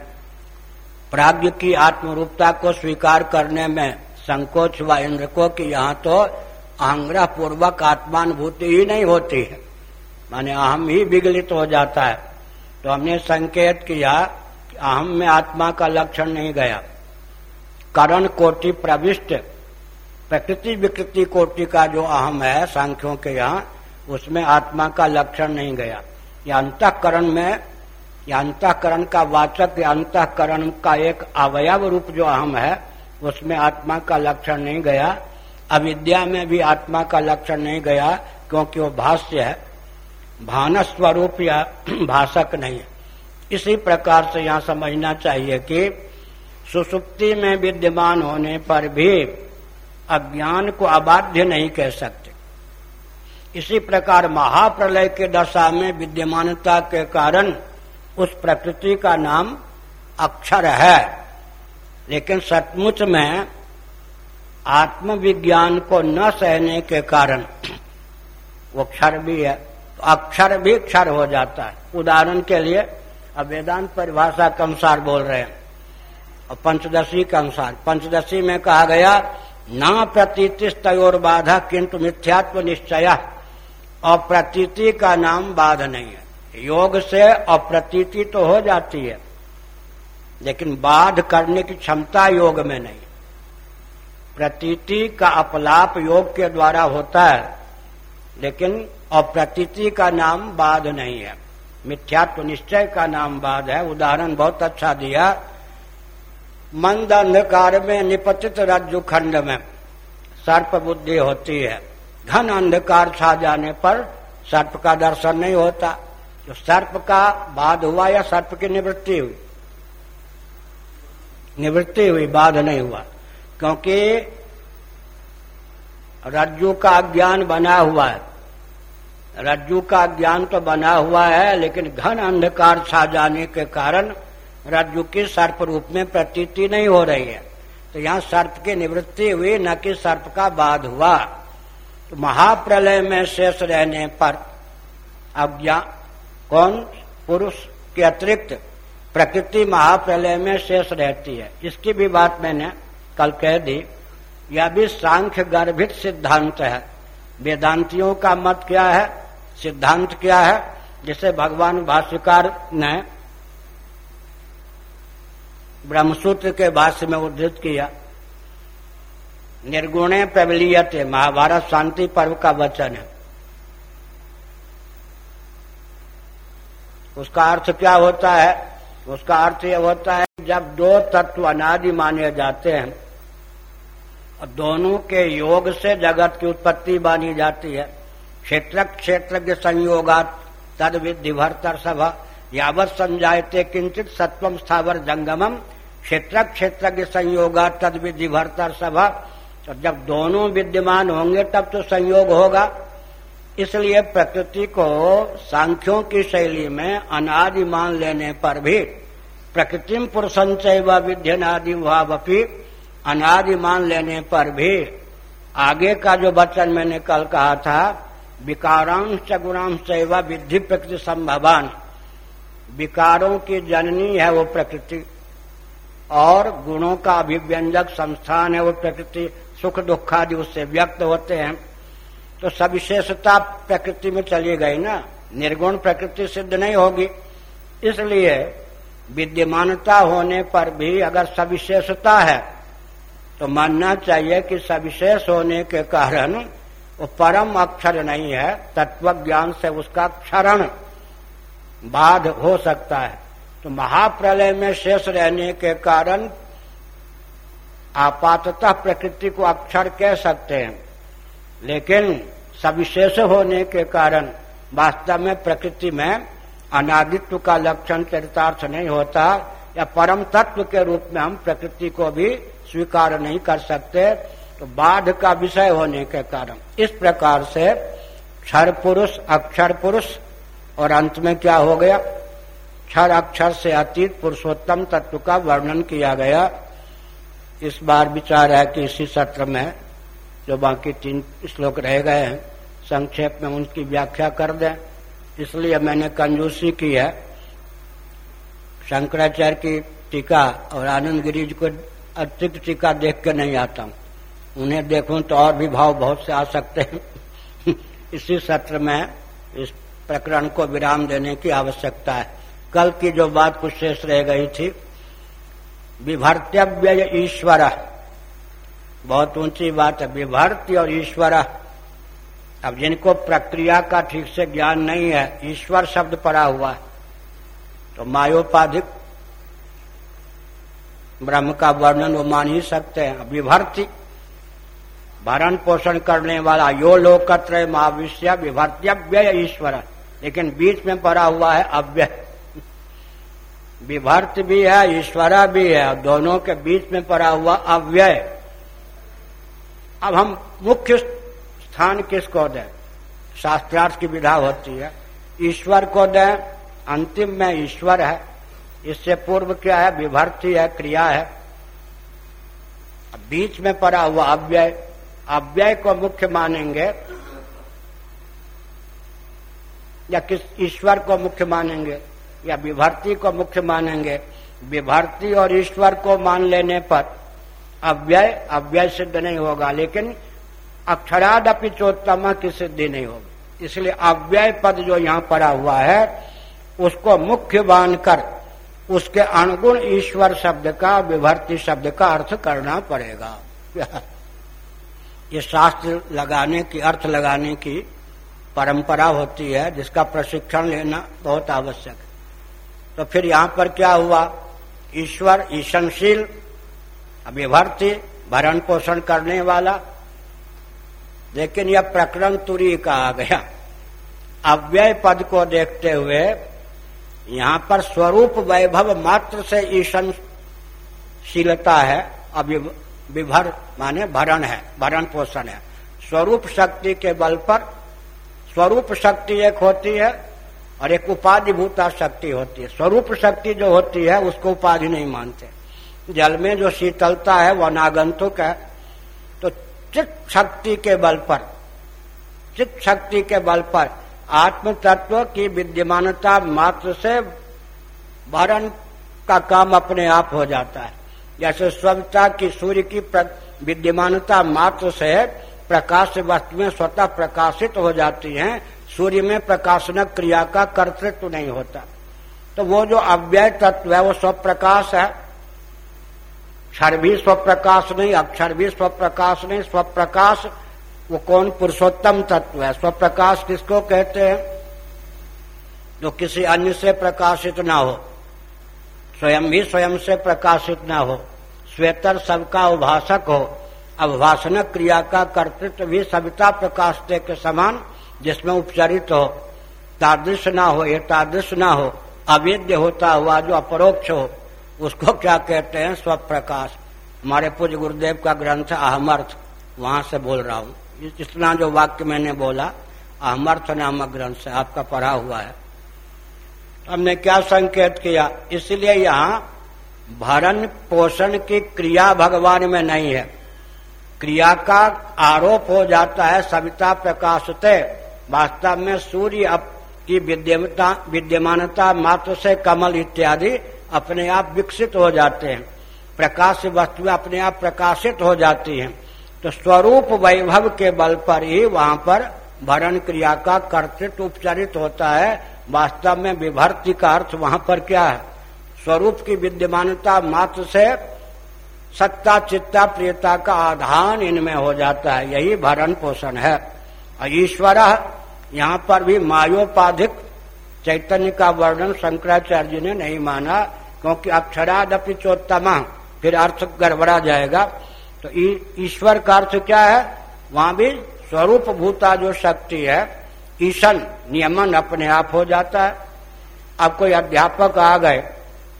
प्राग्ञ की आत्मरूपता को स्वीकार करने में संकोच व इंद्र को कि यहाँ तो अहंग्रह पूर्वक आत्मानुभूति ही नहीं होती है। माने अहम ही विगलित हो जाता है। तो हमने संकेत किया कि अहम में आत्मा का लक्षण नहीं गया। करण कोटि प्रविष्ट, प्रकृति विकृति कोटि का जो अहम है सांख्यों के यहाँ, उसमें आत्मा का लक्षण नहीं गया। या अंतकरण में, या अंतकरण का वाचक, या अंतकरण का एक अवयव रूप जो अहम है, उसमें आत्मा का लक्षण नहीं गया। अविद्या में भी आत्मा का लक्षण नहीं गया, क्योंकि वो भाष्य है। भान स्वरूप या [clears throat] भाषक नहीं। है इसी प्रकार से यहाँ समझना चाहिए कि सुसुप्ति में विद्यमान होने पर भी अज्ञान को अबाध्य नहीं कह सकते। इसी प्रकार महाप्रलय के दशा में विद्यमानता के कारण उस प्रकृति का नाम अक्षर है। लेकिन सचमुच में आत्मविज्ञान को न सहने के कारण वो क्षर भी है। तो अक्षर भी क्षर हो जाता है। उदाहरण के लिए, अब वेदांत परिभाषा के अनुसार बोल रहे हैं। और पंचदशी के अनुसार। पंचदशी में कहा गया, न प्रतीति तयोर बाधा, किंतु मिथ्यात्व निश्चय। अप्रतीति का नाम बाध नहीं है। योग से अप्रतीति तो हो जाती है, लेकिन बाध करने की क्षमता योग में नहीं प्रतीति का अपलाप योग के द्वारा होता है, लेकिन अप्रतीति का नाम बाध नहीं है। मिथ्यात्व निश्चय का नाम बाध है। उदाहरण बहुत अच्छा दिया। मंद अंधकार में निपतित रज्जु खंड में सर्प बुद्धि होती है। घन अंधकार छा जाने पर सर्प का दर्शन नहीं होता। जो सर्प का बाध हुआ या सर्प की निवृत्ति हुई? निवृत्ति हुई बाध नहीं हुआ। क्योंकि रज्जु का ज्ञान बना हुआ है। रज्जु का ज्ञान तो बना हुआ है, लेकिन घन अंधकार छा जाने के कारण रज्जु की सर्प रूप में प्रतीति नहीं हो रही है। तो यहाँ सर्प की निवृत्ति हुई, न कि सर्प का बाध हुआ। तो महाप्रलय में शेष रहने पर अज्ञा, कौन? पुरुष के अतिरिक्त प्रकृति महाप्रलय में शेष रहती है। इसकी भी बात मैंने कल कह दी, यह भी सांख्य गर्भित सिद्धांत है। वेदांतियों का मत क्या है? सिद्धांत क्या है? जिसे भगवान भाष्यकार ने ब्रह्मसूत्र के भाष्य में उद्धृत किया। निर्गुणे प्रबलियत, महाभारत शांति पर्व का वचन है। उसका अर्थ क्या होता है? उसका अर्थ यह होता है, जब दो तत्व अनादि माने जाते हैं दोनों के योग से जगत की उत्पत्ति मानी जाती है। क्षेत्र क्षेत्र के संयोगा तद विधि भरतर सभा, यावत संजायते किंचित सत्वम स्थावर जंगमम क्षेत्र क्षेत्र के संयोगा तद विधि भरतर सभा। तो जब दोनों विद्यमान होंगे, तब तो संयोग होगा। इसलिए प्रकृति को सांख्यों की शैली में अनादि मान लेने पर भी प्रकृतिम पुरुषंचय व विध्यनादि भावी अनादि मान लेने पर भी आगे का जो वचन मैंने कल कहा था विकारांश गुणांश सेवा विधि प्रकृति संभवान। विकारों की जननी है वो प्रकृति, और गुणों का अभिव्यंजक संस्थान है वो प्रकृति, सुख दुख आदि उससे व्यक्त होते हैं। तो सविशेषता प्रकृति में चली गई ना, निर्गुण प्रकृति सिद्ध नहीं होगी। इसलिए विद्यमानता होने पर भी अगर सविशेषता है तो मानना चाहिए कि सविशेष होने के कारण वो परम अक्षर नहीं है तत्व ज्ञान से उसका क्षरण बाध हो सकता है। तो महाप्रलय में शेष रहने के कारण आपातः प्रकृति को अक्षर कह सकते हैं। लेकिन सविशेष होने के कारण वास्तव में प्रकृति में अनादित्व का लक्षण चरितार्थ नहीं होता, या परम तत्व के रूप में हम प्रकृति को भी स्वीकार नहीं कर सकते तो बाध का विषय होने के कारण। इस प्रकार से क्षर पुरुष, अक्षर पुरुष, और अंत में क्या हो गया? क्षर, अक्षर से अतीत पुरुषोत्तम तत्व का वर्णन किया गया। इस बार विचार है कि इसी सत्र में जो बाकी तीन श्लोक रह गए हैं, संक्षेप में उनकी व्याख्या कर दें। इसलिए मैंने कंजूसी की है। शंकराचार्य की टीका और आनंद गिरीज को अतिरिक्त टीका देख के नहीं आता हूँ। उन्हें देखूँ तो और भी भाव बहुत से आ सकते हैं। [laughs] इसी सत्र में इस प्रकरण को विराम देने की आवश्यकता है। कल की जो बात कुछ शेष रह गई थी विभर्तव्य ईश्वर। बहुत ऊँची बात है विभर्ती और ईश्वर। अब जिनको प्रक्रिया का ठीक से ज्ञान नहीं है, ईश्वर शब्द पड़ा हुआ है। तो मायोपाधिक ब्रह्म का वर्णन वो मान ही सकते हैं। विभर्ति। भरण पोषण करने वाला यो लोकत्र महाविश्य विभर्त्यव्य ईश्वर। लेकिन बीच में पड़ा हुआ है अव्यय। विभर्त भी है, ईश्वर भी है, दोनों के बीच में पड़ा हुआ अव्यय। अब हम मुख्य स्थान किसको दें? शास्त्रार्थ की विधा होती है। ईश्वर को दें। अंतिम में ईश्वर है। इससे पूर्व क्या है? विभर्ती है, क्रिया है। बीच में पड़ा हुआ अव्यय। अव्यय को मुख्य मानेंगे। या किस ईश्वर को मुख्य मानेंगे? या विभर्ती को मुख्य मानेंगे? विभर्ती और ईश्वर को मान लेने पर अव्यय अव्यय सिद्ध नहीं होगा, लेकिन अक्षराद अपिचोत्तम की सिद्धि नहीं होगी। इसलिए अव्यय पद जो यहाँ पड़ा हुआ है, उसको मुख्य बांधकर उसके अनुगुण ईश्वर शब्द का, विभर्ती शब्द का अर्थ करना पड़ेगा। ये शास्त्र लगाने की, अर्थ लगाने की परंपरा होती है, जिसका प्रशिक्षण लेना बहुत आवश्यक है। तो फिर यहाँ पर क्या हुआ? ईश्वर ईशनशील अभिभर्ती भरण पोषण करने वाला। लेकिन यह प्रकरण तुरी का आ गया। अव्यय पद को देखते हुए यहाँ पर स्वरूप वैभव मात्र से ईशनशीलता है विभर माने भरण है, भरण पोषण है। स्वरूप शक्ति के बल पर स्वरूप शक्ति एक होती है और एक उपाधि भूता शक्ति होती है। स्वरूप शक्ति जो होती है, उसको उपाधि नहीं मानते। जल में जो शीतलता है, वह नागंतुक है। तो चित्त शक्ति के बल पर, चित्त शक्ति के बल पर आत्म तत्व की विद्यमानता मात्र से भरण का काम अपने आप हो जाता है। जैसे स्वच्छता की सूर्य की विद्यमानता मात्र से प्रकाश वस्तु में स्वतः प्रकाशित हो जाती हैं, सूर्य में प्रकाशनक क्रिया का कर्तृत्व नहीं होता। तो वो जो अव्यय तत्व है, वो स्वप्रकाश है। क्षर भी स्वप्रकाश नहीं अक्षर भी स्वप्रकाश नहीं, स्वप्रकाश वो कौन पुरुषोत्तम तत्व है? स्वप्रकाश किसको कहते हैं? जो किसी अन्य से प्रकाशित ना हो। स्वयं भी स्वयं से प्रकाशित ना हो। श्वेतर सबका उभाषक हो। अभाषण क्रिया का कर्तृत्व भी सविता प्रकाशते के समान, जिसमें उपचारित हो। तादृश ना हो, ये तादृश ना हो। अवेद्य होता हुआ जो अपरोक्ष हो, उसको क्या कहते हैं? स्वप्रकाश। हमारे पूज्य गुरुदेव का ग्रंथ अहमर्थ, वहाँ से बोल रहा हूँ। इतना जो वाक्य मैंने बोला, अहमर्थ नामक ग्रंथ से आपका पढ़ा हुआ है। हमने क्या संकेत किया? इसलिए यहाँ भरण पोषण की क्रिया भगवान में नहीं है। क्रिया का आरोप हो जाता है, सविता प्रकाशते। वास्तव में सूर्य की विद्यमानता मात्र से कमल इत्यादि अपने आप विकसित हो जाते हैं। प्रकाश वस्तुएँ अपने आप प्रकाशित हो जाती हैं। तो स्वरूप वैभव के बल पर ही वहाँ पर भरण क्रिया का कर्तृत्व उपचारित होता है। वास्तव में विभर्ति का अर्थ वहाँ पर क्या है? स्वरूप की विद्यमानता मात्र से सत्ता, चित्ता, प्रियता का आधान इनमें हो जाता है। यही भरण पोषण है। ईश्वर यहाँ पर भी मायोपाधिक चैतन्य का वर्णन शंकराचार्य जी ने नहीं माना, क्योंकि अक्षरादपि चोत्तमा, फिर अर्थ गड़बड़ा जाएगा। तो ईश्वर का अर्थ क्या है? वहाँ भी स्वरूप भूता जो शक्ति है, ईशन नियमन अपने आप हो जाता है। अब कोई अध्यापक आ गए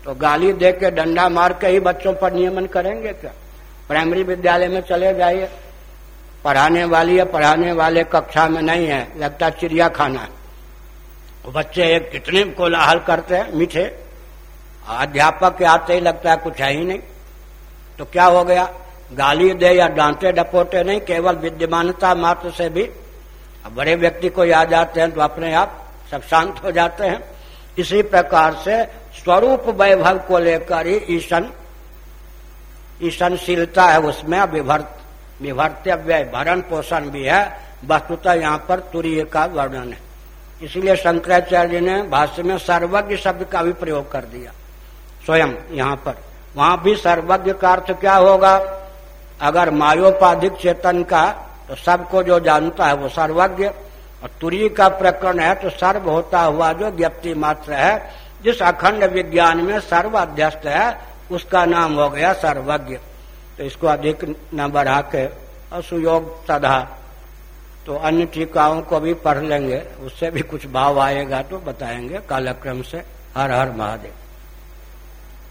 तो गाली दे के डंडा मार के ही बच्चों पर नियमन करेंगे क्या? प्राइमरी विद्यालय में चले जाइए। पढ़ाने वाली है पढ़ाने वाले कक्षा में नहीं है, लगता चिड़िया खाना है। बच्चे एक कितने कोलाहल करते हैं, मीठे। अध्यापक के आते ही लगता है कुछ है ही नहीं। तो क्या हो गया? गाली दे या डांटे डपोटे नहीं, केवल विद्यमानता मात्र से भी। बड़े व्यक्ति को याद आते हैं तो अपने आप सब शांत हो जाते हैं। इसी प्रकार से स्वरूप वैभव को लेकर ही ईशन, ईशनशीलता है उसमें, विभर्त, विभर्तव्य भरण पोषण भी है। वस्तुतः यहाँ पर तुरीय का वर्णन है। इसलिए शंकराचार्य ने भाष्य में सर्वज्ञ शब्द का भी प्रयोग कर दिया। स्वयं यहाँ पर। वहाँ भी सर्वज्ञ का अर्थ क्या होगा? अगर मायोपाधिक चेतन का तो सबको जो जानता है वो सर्वज्ञ, और तुरी का प्रकरण है तो सर्व होता हुआ जो व्यक्ति मात्र है, जिस अखंड विज्ञान में सर्व अध्यस्त है, उसका नाम हो गया सर्वज्ञ। तो इसको अधिक न बढ़ा के असुयोग तधा तो अन्य टीकाओं को भी पढ़ लेंगे, उससे भी कुछ भाव आएगा तो बताएँगे कालक्रम से। हर हर महादेव।